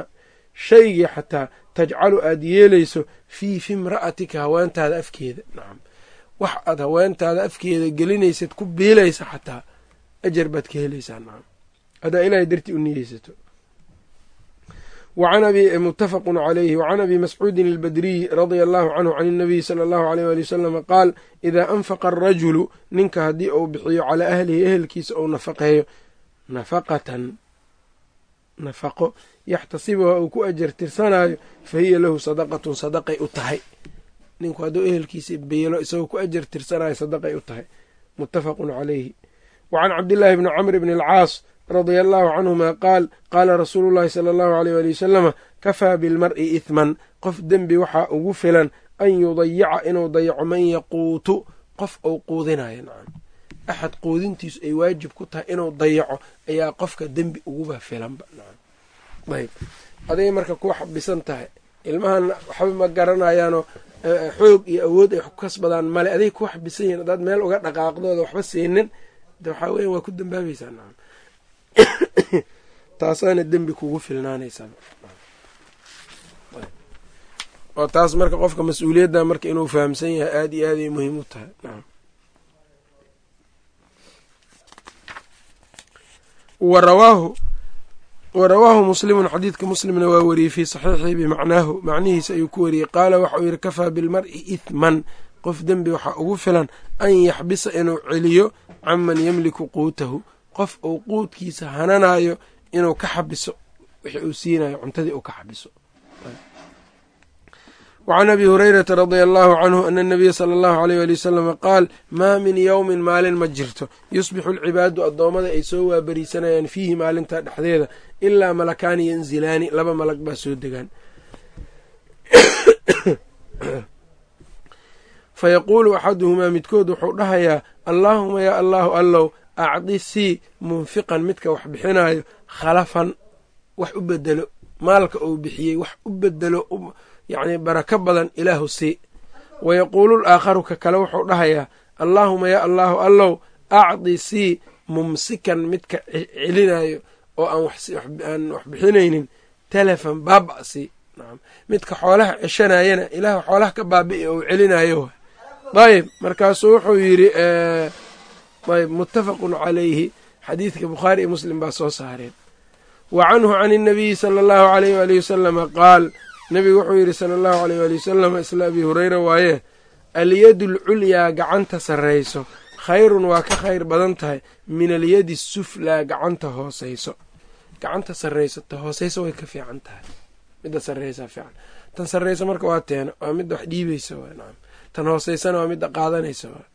shaygii xataa tajcalu aad yeelayso fii fimra'atika haweentaada afkeeda. Nacam wax aad haweentaada afkeeda gelinaysad ku biilaysa xataa ajar baad ka helaysaa. Nacam haddaa ilaahay dartii u niyeysato mutafaqu calayhi wacan abi mascuudin albadriyi radia allahu canhu can اnabiyi sala allahu aleyh ali wasalama qaal idaa anfaqa arajulu ninka haddii uu bixiyo calaa ahlihi ehelkiisa ou nafaqeeyo nafaqatan nafaqo yaxtasibuha uu ku ajar tirsanayo fa hiya lahu sadaqatun sadaqay u tahay ninku hadduu ehelkiisa biilo isagoo ku ajar tirsanayo sadaqay u tahay muttafaqun calayhi wacan cabdillaahi bni camr bni alcaas radia allahu canhuma qaal qaala rasuulu llahi sala allahu aleyh ali wasalama kafaa bilmar'i ihman qof dembi waxaa ugu filan an yudayica inuu dayaco man yaquutu. Qof uu quudinayo nacam. Axad quudintiisu ay waajib ku tahay inuu dayaco ayaa qofka dembi uguba filanba ayb aday marka ku xabisan tahay ilmahan waxba ma garanayaanoo xoog iyo awood ay ku kasbadaan. Male aday ku xabisan yihiin haddaad meel uga dhaqaaqdooda waxba siinin de waxaa weya waa ku dambaabaysaa nacam taasaana dembi kugu filnaanaysaa oo taas marka qofka mas'uuliyadda marka inuu fahamsan yahay aada iyo aad ay muhiim u tahay. Nacam wa rawaahu wa rawaahu muslimun xadiidka muslimna waa wariyey fii saxiixii bimacnaahu macnihiisa ayuu ku wariyey. Qaala waxauu yidhi kafaa bilmar-i ithman. Qof dembi waxaa ugu filan an yaxbisa inuu celiyo canman yemliku quutahu qof uu quudkiisa hananayo inuu ka xabiso wixii uu siinayo cuntadii uu ka xabiso. Wacan abi hurayrata radia allahu canhu ana anabiya sala allahu aleyh ali wasalama qaal maa min yowmin maalin ma jirto. Yusbixu alcibaadu addoommada ay soo waabariisanayaan fiihi maalinta dhexdeeda ilaa malakaani yanzilaani. Laba malag baa soo degaan. Fayaquulu axaduhumaa midkood wuxuu dhahayaa allaahuma yaa allaahu allow acdi sii munfiqan midka wax bixinayo khalafan wax u bedelo maalka uu bixiyey wax u bedelo yacni barako badan ilaahu sii wayaquulu laakharu ka kale wuxuu dhahayaa allaahuma yaa allaahu allow acdi sii mumsikan midka celinayo oo aan wax bixinaynin telefon baaba sii midka xoolaha ceshanayana ilaah xoolaha ka baabi'i ou celinayo ayb markaasuu wuxuu yidhi ayb calayhi xadiidka bukhaari iyo muslim baa soo saareen. Wa canhu can inabiyi sala allahu aleyh waalihi wasalama qaal nebigu wuxuu yidhi sala allahu aleyh waali wasalam isla abi hureyra waaye alyadu alculyaa gacanta sarrayso khayrun waa ka khayr badan tahay min alyadi suflaa gacanta hoosayso. Gacanta sarrayso ta hoosayso way ka fiican tahay. Midda sarraysaa fiican. Tan sarraysa marka waa teena waa midda wax dhiibaysa waa nacam tan hoosaysana waa midda qaadanaysa waa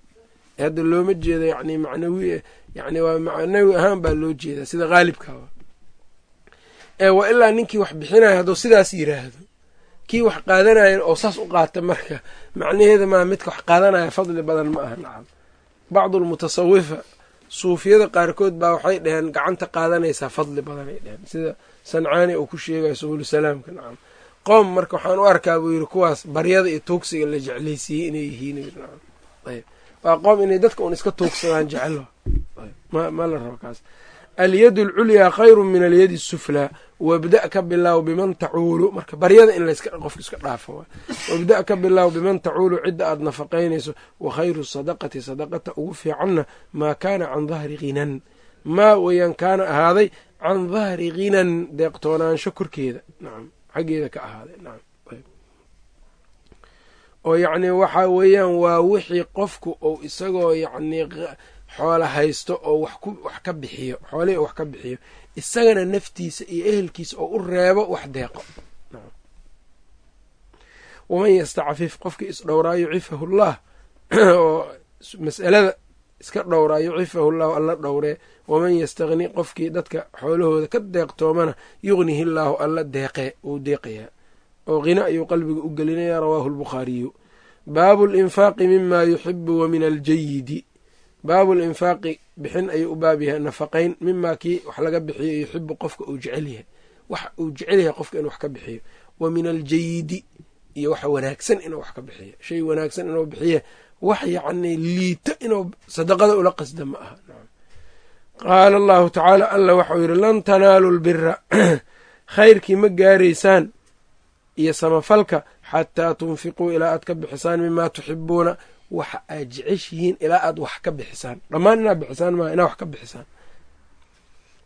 hadda looma jeedo yani macnawi yani waa macnawi ahaan baa loo jeedaa sida qaalibkaa ee ilaa ninkii wax bixinayo hadduu sidaas yiraahdo. Kii wax qaadanayan oo saas u qaata marka macnaheeda maa midka wax qaadanaya fadli badan ma aha nacam. Bacdu almutasawifa suufiyada qaarkood baa waxay dhaheen gacanta qaadanaysaa fadli badanay dheheen sida sancaani uu ku sheegayo subulu salaamka nacam. Qoom marka waxaan u arkaa buu yidhi kuwaas baryada iyo tuugsiga la jeclaysiiyey inay yihiin ayb waa qoom inay dadka un iska tuugsadaan jecelo ma la rabo kaas. Alyadu alculyaa khayru min alyadi asuflaa wabda' ka bilaaw biman tacuulu marka baryada in qofka iska dhaafo. Wabda' ka bilaaw biman tacuulu cidda aad nafaqaynayso. Wa khayru sadaqati sadaqata ugu fiicanna maa kaana can dahri ghinan. Maa weeyaan kaana ahaaday can dahri ghinan deeqtoonaansho korkeeda. Nacam xaggeeda ka ahaaday. Nacam oo yacni waxaa weeyaan waa wixii qofku ou isagoo yacnii xoola haysto oo wax wax ka bixiyo xoolihii wax ka bixiyo isagana naftiisa iyo ehelkiisa oo u reebo wax deeqo. Waman yastacfif qofkii isdhowraa yucifahu llah oo mas'alada iska dhowraa yucifahu llahu alla dhowree waman yastagni qofkii dadka xoolahooda ka deeqtoomana yugnihi llaahu alla deeqee uu deeqayaa oo qina ayuu qalbiga u gelinaya rawaahu lbukhaariyu baabu linfaaqi mima yuxibu wa min aljayidi baabu linfaaqi bixin ayuu u baab yahay nafaqayn. Mimaa kii wax laga bixiyo yuxibu qofka uu jecel yahay. Wax uu jecel yahay qofka inuu wax ka bixiyo. Wa min aljayidi iyo waxa wanaagsan inuu wax ka bixiyo. Shay wanaagsan inuu bixiye wax yacni liito inuu sadaqada ula qasda ma aha. Qaala allahu tacaala alla waxau yidhi lan tanaalu lbira khayrkii ma gaaraysaan iyo samafalka xataa tunfiquu ilaa aad ka bixisaan mimaa tuxibuuna waxa aad jeceshihiin ilaa aad wax ka bixisaan. Dhammaan inaad bixisaan maa inaad wax ka bixisaan.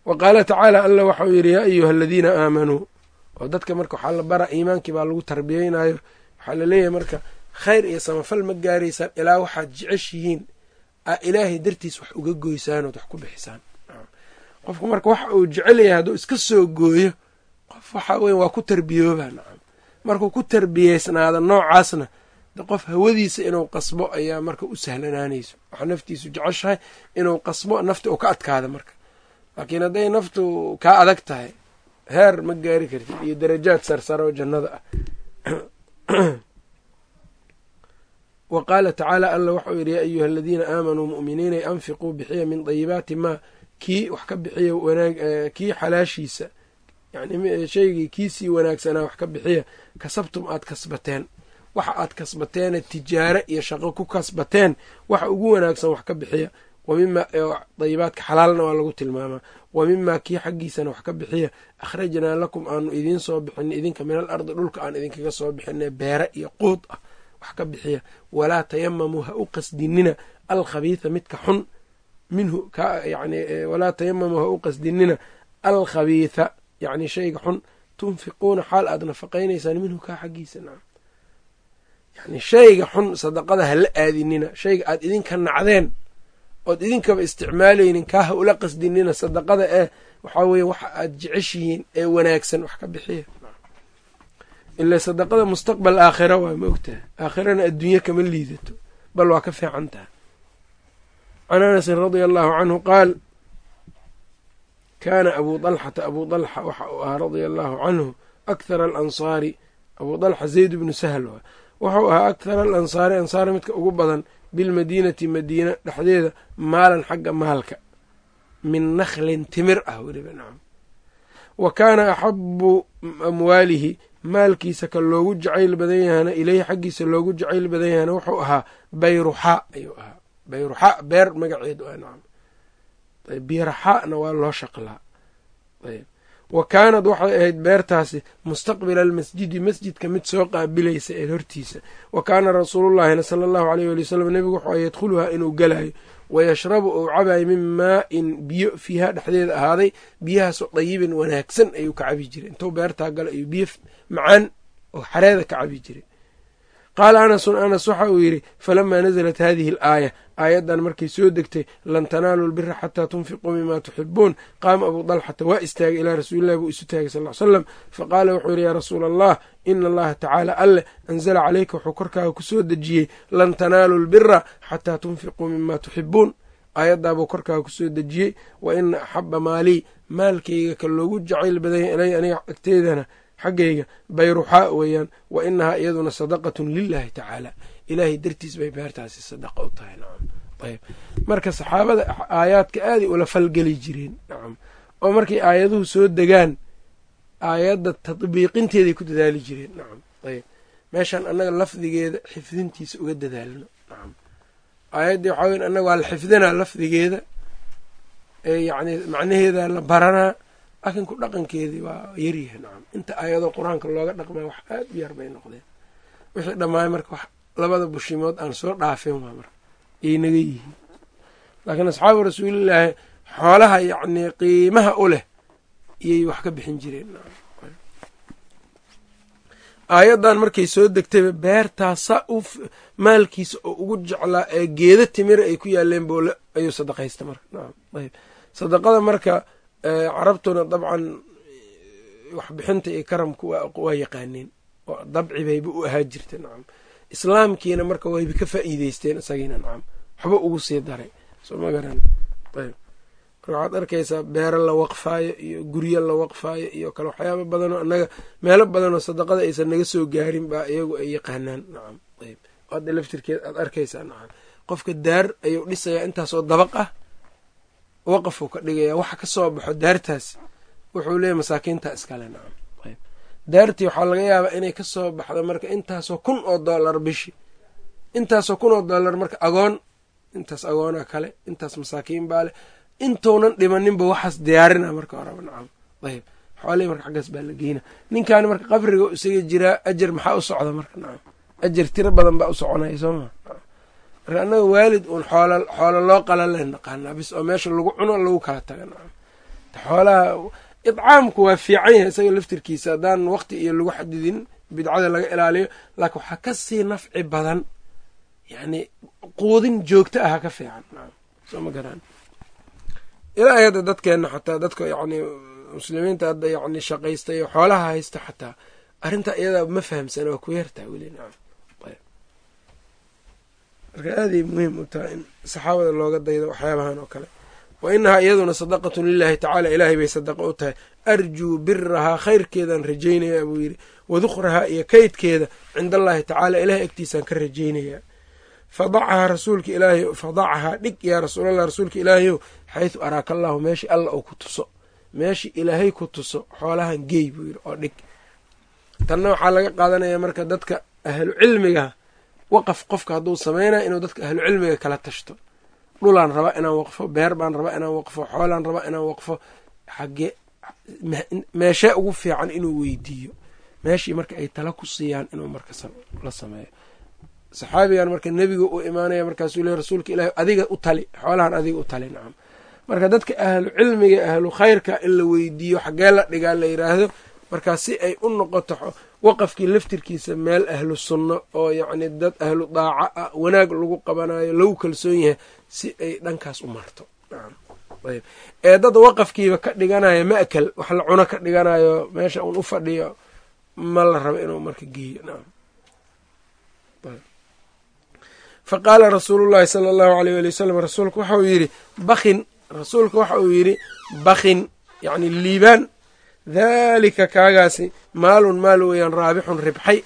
Wa qaala tacaala alla waxau yidhi yaa ayuha aladiina aamanuu oo dadka marka waxaa la bara iimaankii baa lagu tarbiyeynayo waxaa la leeyahay marka khayr iyo samafal ma gaaraysaan ilaa waxaad jeceshihiin aa ilaahay dartiis wax uga goysaanood wax ku bixisaan. Qofku marka waxa uu jecel yahay hadduu iska soo gooyo qof waxaa weya waa ku tarbiyoobaa nacam markuu ku tarbiyeysnaado noocaasna de qof hawadiisa inuu qasbo ayaa marka u sahlanaanayso. Waxaa naftiisu jeceshahay inuu qasbo nafti uu ka adkaado marka. Laakiin hadday naftu kaa adag tahay heer ma gaari kartid iyo darajaad sarsaro jannada ah. Wa qaala tacaala alla waxau yidhi yaa ayuha aladiina aamanuu mu'miniinay anfiquu bixiya min dayibaati maa kii wax ka bixiya wanaag kii xalaashiisa yani shaygii kiisii wanaagsanaa wax ka bixiya kasabtum aad kasbateen. Waxa aad kasbateene tijaare iyo shaqo ku kasbateen waxa ugu wanaagsan wax ka bixiya. Wamima dayibaadka xalaalna waa lagu tilmaamaa. Wa mimaa kii xaggiisana wax ka bixiya. Akhrajnaa lakum aanu idiin soo bixin idinka min al ardi dhulka aan idinkaga soo bixine beere iyo quud ah wax ka bixiya. Walaa tayamamuu ha u qasdinina alkhabiitha midka xun minhu yani walaa tayamamuu ha u qasdinina alkhabiitha yacni shayga xun tunfiquuna xaal aad nafaqaynaysaan minhu kaa xaggiisa nacam yani shayga xun sadaqada ha la aadinina shayga aad idinka nacdeen ood idinkaba isticmaalaynin kaa ha ula qasdinina sadaqada ee waxaa weeye waxa aad jeceshihiin ee wanaagsan wax ka bixiya ila sadaqada mustaqbal aakhira waa ma ogtaha aakhirana adduunye kama liidato bal waa ka fiican taha can anasin radia allahu canhu qaal kaana abuu dalxata abuu dalxa waxa uu ahaa radia allahu canhu akhara alansaari abuu dalxa zayd bnu sahl waa wuxuu ahaa akhara alansaari ansaar midka ugu badan bilmadiinati madiina dhexdeeda maalan xagga maalka min nakhlin timir ah weliba nacam wa kaana axabu amwaalihi maalkiisa ka loogu jacayl badan yahana ileyhi xaggiisa loogu jacayl badan yahana wuxuu ahaa bayruxaa ayuu ahaa. Bayruxaa beer magaceedu ah nacam biraxaana waa loo shaqlaa. Wa kaanad waxay ahayd beertaasi mustaqbila almasjidi masjidka mid soo qaabilaysa ee hortiisa. Wa kaana rasuulullahina sala allahu aleyh wali wasalam nebigu wuxuu a yadkhuluhaa inuu galayo. Wayashrabu ou cabayo min maa-in biyo fiiha dhexdeeda ahaaday. Biyahaasoo dayibin wanaagsan ayuu ka cabi jiray. Intuu beertaa galo ayuu biyo macaan oo xareeda ka cabi jiray qaala anasun anas waxa uu yidhi falamaa nasalat hadihi alaaya aayaddan markay soo degtay lan tanaalu lbira xataa tunfiquu mima tuxibuun qaama abuu dalxata waa istaagay ilaa rasuulillahi buu isu taagay sal l slam faqaala wuxuu yidhi yaa rasuula allah ina allaha tacaala alleh anzala caleyka wuxuu korkaaga ku soo dejiyey lan tanaalu lbira xataa tunfiquu mima tuxibuun aayaddaabuu korkaaga ku soo dejiyey wa ina axaba maalii maalkayga ka loogu jacayl badanya ilay aniga agteedana xaggayga bayruxaa weeyaan wa inahaa iyaduna sadaqatun lilaahi tacaala. Ilaahay dartiis bay beertaasi sadaqa u tahay nacam. Ayb marka saxaabada aayaadka aaday ula falgeli jireen nacam. Oo markay aayaduhu soo degaan aayadda tadbiiqinteeday ku dadaali jireen nacam. Ayb meeshaan annaga lafdigeeda xifdintiisa uga dadaalno nacam. Aayaddii waxaa weyn annaga waa la xifdinaa lafdigeeda ee yacni macnaheeda la baranaa laakiin ku dhaqankeedii waa yaryahay nacam inta aayadoo qur'aanka looga dhaqmaa wax aad u yar bay noqdeen. Wixii dhammaay marka wax labada bushimood aan soo dhaafin waa marka yay naga yihiin. Laakiin asxaabu rasuulillaahi xoolaha yacnii qiimaha u leh iyay wax ka bixin jireen aayaddan markay soo degtayba beertaasa u maalkiisa oo ugu jeclaa ee geeda timira ay ku yaaleen boole ayuu sadaqaysta marka nacam ayb sadaqada marka carabtuna dabcan waxbixinta iyo karamku waa yaqaaneen oo dabci bayba u ahaa jirta nacam islaamkiina marka wayba ka faa'iideysteen isagiina nacam waxba ugu sii daray. Soo ma garan ayb. Marka waxaad arkaysaa beero la waqfaayo iyo guryo la waqfaayo iyo kale waxyaaba badanoo annaga meelo badanoo sadaqada aysan naga soo gaarin baa iyagu ay yaqaanaan nacam ayb. Hadda laftirkeed aad arkaysaa nacam qofka daar ayuu dhisayaa intaasoo dabaq ah waqafuu ka dhigaya waxa ka soo baxo daartaas wuxuu leeyahy masaakiinta iskale nacam ayb. Daartii waxaa laga yaabaa inay ka soo baxdo marka intaasoo kun oo dollar bishi intaasoo kun oo dollar marka agoon intaas agoona kale intaas masaakiin baa leh. Intuunan dhimaninba waxaas diyaarina marka horeba nacam ayb. Xoolihii marka xaggaas baa la geyna ninkaani marka qabriga isaga jiraa ajar maxaa u socda marka nacam ajar tiro badan baa u soconaya soo maa marka annaga waalid uun xoolo xoolo loo qala len naqaanaa bis oo meesha lagu cuno lagu kala taga xoolaha idcaamku waa fiican yahay isaga laftirkiisa haddaan waqti iyo lagu xadidin bidcada laga ilaaliyo laakiin waxaa ka sii nafci badan yacni quudin joogto aha ka fiican soo ma garaan. Ilaahay hadda dadkeenna xataa dadka yacni muslimiinta hadda yacni shaqaysta iyo xoolaha haysta xataa arrintaa iyadaa ma fahamsana waa ku yartaa weli nacam marka aaday muhiim u tahay in saxaabada looga daydo waxyaabahan oo kale. Wa inahaa iyaduna sadaqatun lilaahi tacaala ilaahay bay sadaqa u tahay. Arjuu birahaa khayrkeedaan rajaynayaa buu yidhi. Wadukhrahaa iyo kaydkeeda cinda allaahi tacaala ilahay agtiisaan ka rajaynayaa. Fadacahaa rasuulka ilaahay fadacahaa dhig yaa rasuulallah rasuulka ilaahayow xaysu araaka allaahu meeshii alla uu ku tuso. Meeshii ilaahay ku tuso xoolahan geey buu yidhi oo dhig. Tanna waxaa laga qaadanaya marka dadka ahlu cilmiga waqaf qofka hadduu sameynaya inuu dadka ahlu cilmiga kala tashto. Dhulaan raba inaan waqfo beer baan raba inaan waqfo xoolaan raba inaan waqfo xagee meeshee ugu fiican inuu weydiiyo. Meeshii marka ay tala ku siiyaan inuu marka la sameeyo. Saxaabigan marka nebiga uu imaanaya markaasuu le rasuulka ilaahi adiga u tali xoolahan adiga u tali nacam. Marka dadka ahlu cilmiga ahlu khayrka in la weydiiyo xaggee la dhigaa la yidhaahdo markaa si ay u noqoto waqafkii laftirkiisa meel ahlu sunno oo yacni dad ahlu daaca ah wanaag lagu qabanayo lagu kalsoon yahay si ay dhankaas u marto ee dad waqafkiiba ka dhiganayo ma'kal wax la cuno ka dhiganayo meesha uun u fadhiyo ma la rabo inuu marka geeyo. Fa qaala rasuulu llaahi sala allahu aleyh wali wasalam rasuulku waxa uu yidhi bakin rasuulka waxa uu yidhi bakin yacni liibaan daalika kaagaasi maalun maal weeyaan raabixun ribxay.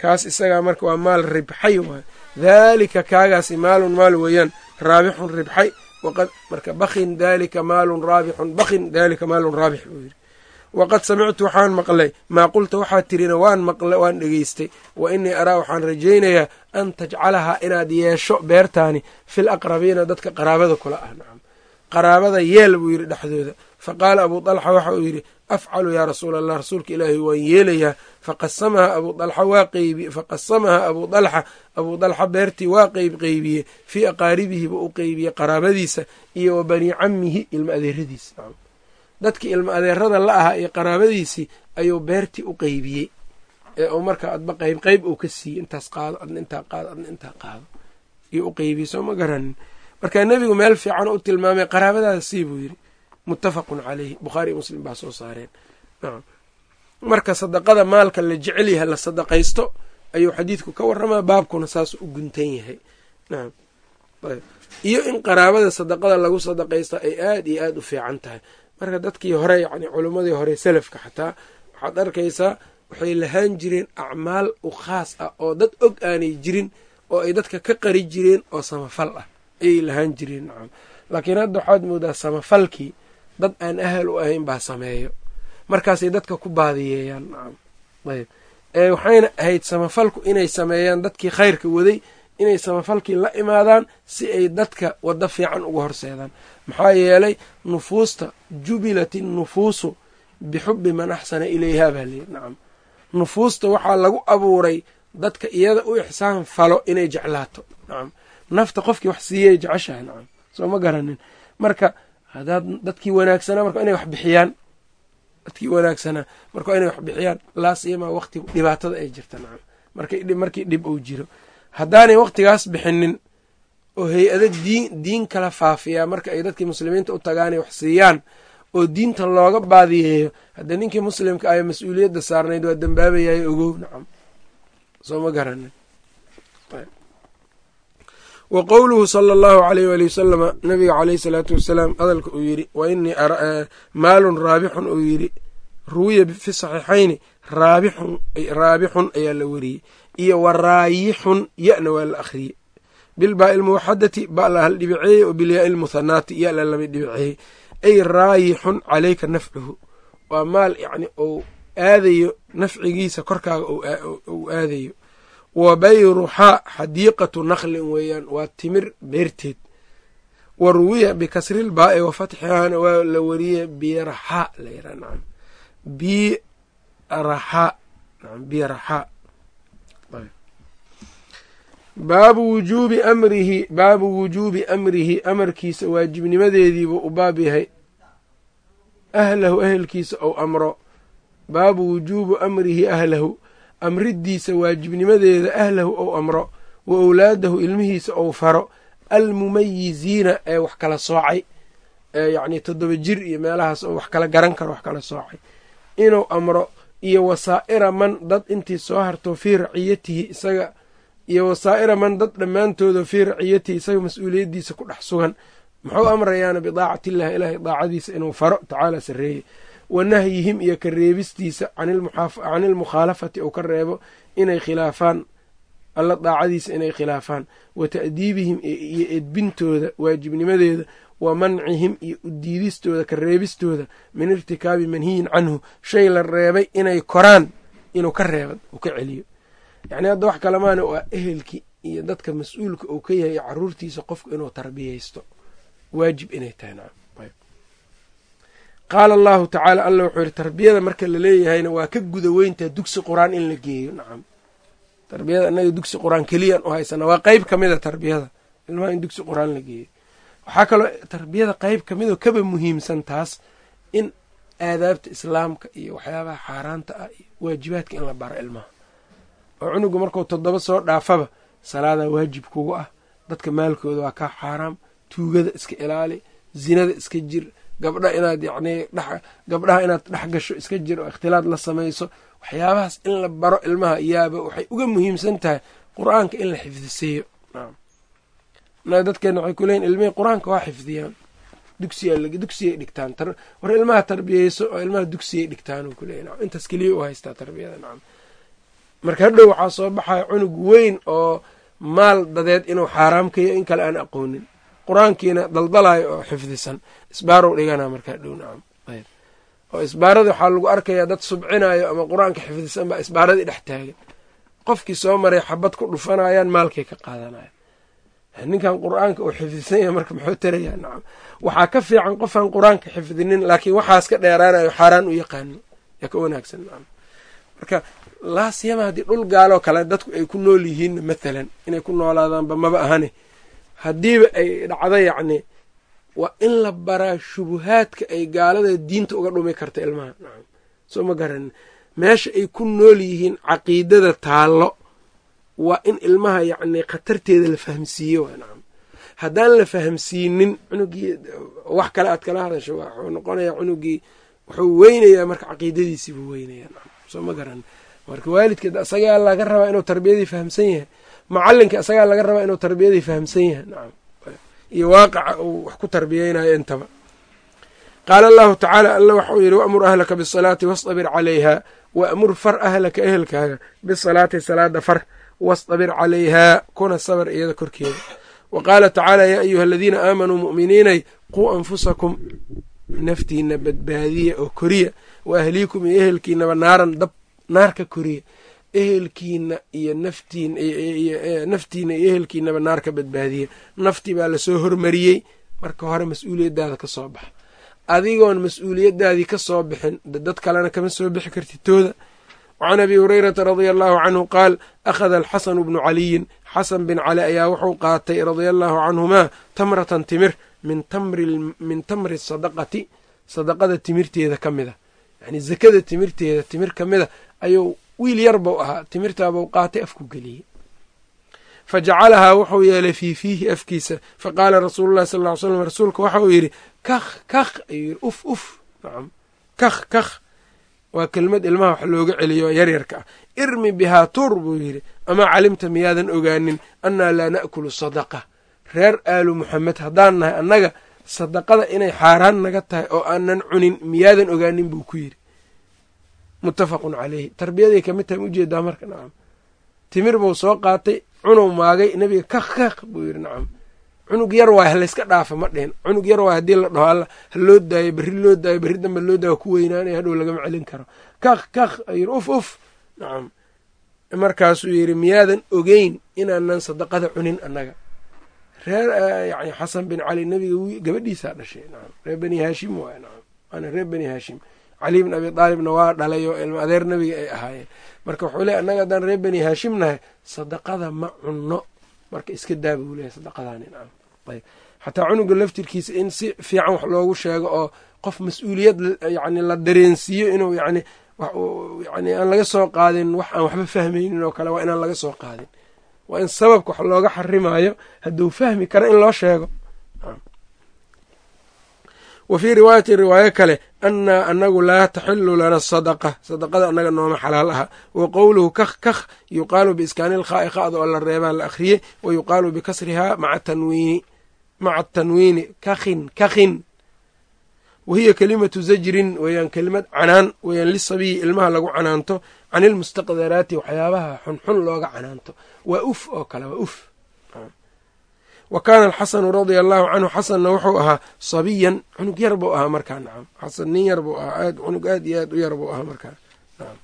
Kaas isagaa marka waa maal ribxay waay. Daalika kaagaasi maalun maal weeyaan raabixun ribxay. Waqad marka bakin daalika maalun raabixun bakin daalika maalun raabix buu yidhi. Waqad samictu waxaan maqlay. Maa qulta waxaa tirina waan dhegeystay. Wa inii araa waxaan rajaynayaa an tajcalahaa inaad yeesho beertaani fil aqrabiina dadka qaraabada kula ah. Nacam qaraabada yeel buu yidhi dhexdooda fa qaala abuu dalxa waxa uu yidhi afcalu yaa rasuula allah rasuulka ilaahi waan yeelayaa faqasamaha abuu dalxa waa qeybi faqasamaha abuu dalxa abuu dalxa beertii waa qeyb qeybiyey fii aqaaribihiba u qeybiyey qaraabadiisa iyo wa banii camihi ilma adeeradiisa. Dadkii ilma adeerada la ahaa iyo qaraabadiisii ayuu beertii u qeybiyey ee uu marka adba qeyb qeyb uu ka siiyey intaas qaado adna intaa qaado adna intaa qaado iyo u qeybiyey soo ma garanin. Marka nebigu meel fiican u tilmaamay qaraabadaada sii buu yidhi muttafaqun caleyhi bukhaari iyo muslim baa soo saareen. Marka sadaqada maalka la jecel yahay la sadaqaysto ayuu xadiidku ka warramaa baabkuna saas u guntan yahay. Nacam iyo in qaraabada sadaqada lagu sadaqaysta ay aada iyo aada u fiican tahay. Marka dadkii hore yacni culimmadii hore salafka xataa waxaad arkaysaa waxay lahaan jireen acmaal u khaas ah oo dad og aanay jirin oo ay dadka ka qari jireen oo samafal ah. Ayay lahaan jireen nacam laakiin hadda waxaad moodaa samafalkii dad aan ahal u ahayn baa sameeyo. Markaasay dadka ku baadiyeeyaan ayb. Waxayna ahayd samafalku inay sameeyaan dadkii khayrka waday inay samafalkii la imaadaan si ay dadka waddo fiican uga horseedaan. Maxaa yeelay nufuusta jubilat innufuusu bixubbi man axsana ilayha baa layidhi nacam nufuusta waxaa lagu abuuray dadka iyada u ixsaan falo inay jeclaato. Nacam nafta qofkii wax siiyay jeceshahay. Nacam soo ma garanin. Marka hadaad dadkii wanaagsanaa marka inay wax bixiyaan. Dadkii wanaagsanaa marka inay wax bixiyaan laasiyama waqti dhibaatada ay jirta nacam. Markii dhib uu jiro. Haddaanay waqtigaas bixinin oo hay'ado diin diin kala faafiyaa marka ay dadkii muslimiinta u tagaanay wax siiyaan oo diinta looga baadiyeeyo haddee ninkii muslimka ayo mas'uuliyadda saarnayd waa dembaabayayo ogow nacam. Soo ma garanin wa qowluhu sala allahu alayh waali wasalama nabiga caleyhi salaatu wasalaam hadalka uu yidhi wa inii maalun raabixun uu yidhi ruwiya fi saxiixayni raabixun raabixun ayaa la weriyey iyo wa raayixun ya-na waa la akhriyey. Bilbaa'i lmuwaxadati ba la hal dhibiceeyey oo bilyaa-i lmuhanaati ya la lama dhibiceeyey ay raayixun calayka nafcuhu waa maal yacni ou aadayo nafcigiisa korkaaga ou aadayo wa bayruxaa xadiiqatu naqlin weeyaan waa timir beerteed. Wa ruwiya bikasrilbaa'i wa fatxihaana waa la weriye biraxaa la yidhaha nacam biraxaa nacam biraxaa baabu wujuubi amrihi baabu wujuubi amrihi amarkiisa waajibnimadeediibuu u baab yahay. Ahlahu ehelkiisa ou amro. Baabu wujuubu amrihi ahlahu amridiisa waajibnimadeeda ahlahu ou amro wa owlaadahu ilmihiisa ou faro almumayiziina ee wax kala soocay ee yacnii toddoba jir iyo meelahaas oo wax kala garan karo wax kala soocay. Inuu amro iyo wasaa'ira man dad intii soo harto fii raciyatihi isaga iyo wasaa'ira man dad dhammaantooda fii raciyatihi isaga mas'uuliyaddiisa ku dhex sugan. Muxuu amrayaana bidaacati illahi ilaahay daacadiisa inuu faro tacaala sarreeye wa nahyihim iyo ka reebistiisa can ou ka reebo inay khilaafaan alla daacadiisa inay khilaafaan. Wa ta'diibihim iyo edbintooda waajibnimadeeda wa mancihim iyo udiidistooda ka reebistooda min irtikaabi manhiyin canhu. Shay la reebay inay koraan inuu ka reeba uu ka celiyo. Yacnii hadda wax kalemaana waa ehelkii iyo dadka mas'uulka uu ka yahay caruurtiisa qofku inuu tarbiyaysto. Waajib inay tahay qaala allahu tacaala alla wuxuu yihi tarbiyada marka la leeyahayna waa ka guda weyntaa dugsi qur'aan in la geeyo. Nacam. Tarbiyada annaga dugsi qur'aan keliyaan u haysana waa qeyb ka mida tarbiyada ilmaha in dugsi qur'aan la geeyo. Waxaa kaloo tarbiyada qeyb ka midoo kaba muhiimsan taas in aadaabta islaamka iyo waxyaabaha xaaraanta ah iyo waajibaadka in la baro ilmaha. Oo cunugu markuu toddoba soo dhaafaba salaadaa waajib kugu ah dadka maalkooda waa kaa xaaraam tuugada iska ilaali zinada iska jir gabdha inaad yacnii dh gabdhaha inaad dhex gasho iska jir oo ikhtilaad la samayso waxyaabahaas in la baro ilmaha iyaaba waxay uga muhiimsan tahay qur'aanka in la xifdisiiyo. Dadkeena waxay ku leeyiin ilmihii qur'aanka waa xifdiyaan. Dugsiyay dhigtaan war ilmaha tarbiyeyso oo ilmaha dugsiyay dhigtaan u kuleeya intaas keliya u haystaa tarbiyada nacam marka hadhow waxaa soo baxaya cunug weyn oo maal dadeed inuu xaaraam kayo in kale aan aqoonin qur'aankiina daldalayo oo xifdisan. Isbaarow dhigana marka hadhow nacam. Ayb oo isbaaradii waxaa lagu arkayaa dad subcinayo ama qur'aanka xifdisan baa isbaaradii dhex taagan. Qofkii soo maray xabad ku dhufanayaan maalkay ka qaadanaya. Ninkan qur'aanka uu xifdisan yahay marka muxuu tarayaa nacam. Waxaa ka fiican qofaan qur'aanka xifdinin laakiin waxaas ka dheeraanayo xaaraan u yaqaanin yaa ka wanaagsan nacam. Marka laasiyama haddii dhul gaaloo kale dadku ay ku nool yihiinna mathalan inay ku noolaadaanba maba ahane haddiiba ay dhacdo yacni waa in la baraa shubuhaadka ay gaalada diinta uga dhumi karta ilmaha. Nacam soo ma garanin meesha ay ku nool yihiin caqiidada taallo waa in ilmaha yacni khatarteeda la fahamsiiye waa nacam haddaan la fahamsiinin cunugii wax kale aad kala hadasho wuxuu noqonayaa cunugii wuxuu weynayaa marka caqiidadiisii buu weynayaa. Nacam soo ma garan. Marka waalidka isagaa laga rabaa inuu tarbiyadii fahamsan yahay macalinka isagaa laga rabaa inuu tarbiyadii fahamsan yahay. Nacam. Iyo waaqaca uu wax ku tarbiyeynayo intaba. Qaala allahu tacaala alla waxau yidhi wamur ahlaka bisalaati wastabir calayha waamur far ahlaka ehelkaaga bisalaati salaada far wastabir calayhaa kuna sabar iyada korkeeda. Wa qaala tacaala yaa ayuha aladiina aamanuu mu'miniinay quu anfusakum naftiina badbaadiya oo koriya wa ahliikum iyo ehelkiinaba naaran dab naarka koriya ehelkiina iyo naftiina iyo ehelkiinaba naar ka badbaadiya naftii baa la soo hormariyey. Marka hore mas'uuliyaddaada ka soo baxa. Adigoon mas'uuliyaddaadii ka soo bixin dad kalena kama soo bixi kartid tooda. وcan abi hurayrata radia allahu canhu qaal akhada alxasanu bnu caliyin. Xasan bin cali ayaa wuxuu qaatay radia allahu canhumaa tamratan timir min tamri sadaqati sadaqada timirteeda ka mida. Yani zakada timirteeda timir ka mida ayuu wiil yar buu ahaa timirtaabuu qaatay afku geliyey. Fa jacalahaa wuxuu yeelay fii fiihi afkiisa. Faqaala rasuulu llahi sal ll ly slam rasuulka waxa uu yidhi kakh kakh ayuu yidhi uf uf nacam kakh kakh. Waa kelmad ilmaha wax looga celiyo yaryarka ah irmi bihaa tur buu yidhi amaa calimta miyaadan ogaanin annaa laa na'kulu sadaqa. Reer aalu muxamed haddaan nahay annaga sadaqada inay xaaraan naga tahay oo aanan cunin miyaadan ogaanin buu ku yidhi muttafaqun caleyhi tarbiyaday ka mid tahay u jeedaa marka nacam. Timir buu soo qaatay cunug maagay nebiga kakh kakh buu yidhi nacam. Cunug yar waay halayska dhaafa ma dhihin cunug yar waay haddii la dhaho alla daayo berri loo daayo berri dambe loo daayo ku weynaanaya hadhow lagama celin karo. Kakh kakh ayuu uf uf nacam. Markaasuu yidhi miyaadan ogeyn inaanan sadaqada cunin annaga. Reer yani xasan bin cali nebiga gabadhiisaa dhashay nacam. Reer bani haashim waay nacam. Waana reer bani haashim cali bin abi daalibna waa dhalay oo ilma adeer nebiga ay ahaayeen. Marka wuxuu leey annaga haddaan reer bani haashim nahay sadaqada ma cunno. Marka iska daa buu leeyahy sadaqadaani nacam ayb. Xataa cunuga laftirkiisa in si fiican wax loogu sheego oo qof mas'uuliyad yani la dareensiiyo inuu yani yani aan laga soo qaadin wax aan waxba fahmaynin oo kale waa inaan laga soo qaadin. Waa in sababka wax looga xarimaayo hadduu fahmi karo in loo sheego wa fii riwaayatin riwaayo kale annaa anagu laa taxilu lana sadaqa. Sadaqada annaga nooma xalaal aha wa qowluhu kakh kakh yuqaalu biiskaani lkhaa'i kha'da oo la reebaa la akhriyey wa yuqaalu bikasrihaa maca tanwiini maca tanwiini kakhin kakhin. Wahiya kelimatu zajrin weeyaan kelimad canaan weeyaan lisabiyi ilmaha lagu canaanto can ilmustaqdaraati waxyaabaha xunxun looga canaanto. Waa uf oo kale waa uf wa kaana alxasanu radia allahu canhu xasanna wuxuu ahaa sabiyan cunug yar buu ahaa markaa nacam xasan nin yar buu ahaa aad cunug aad iyo aad u yar buu ahaa markaa nacam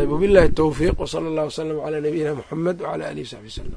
ayb wabillahi towfiiq wsala allah wasalam calaa nabiyina muxamed wcala alihi w saxbi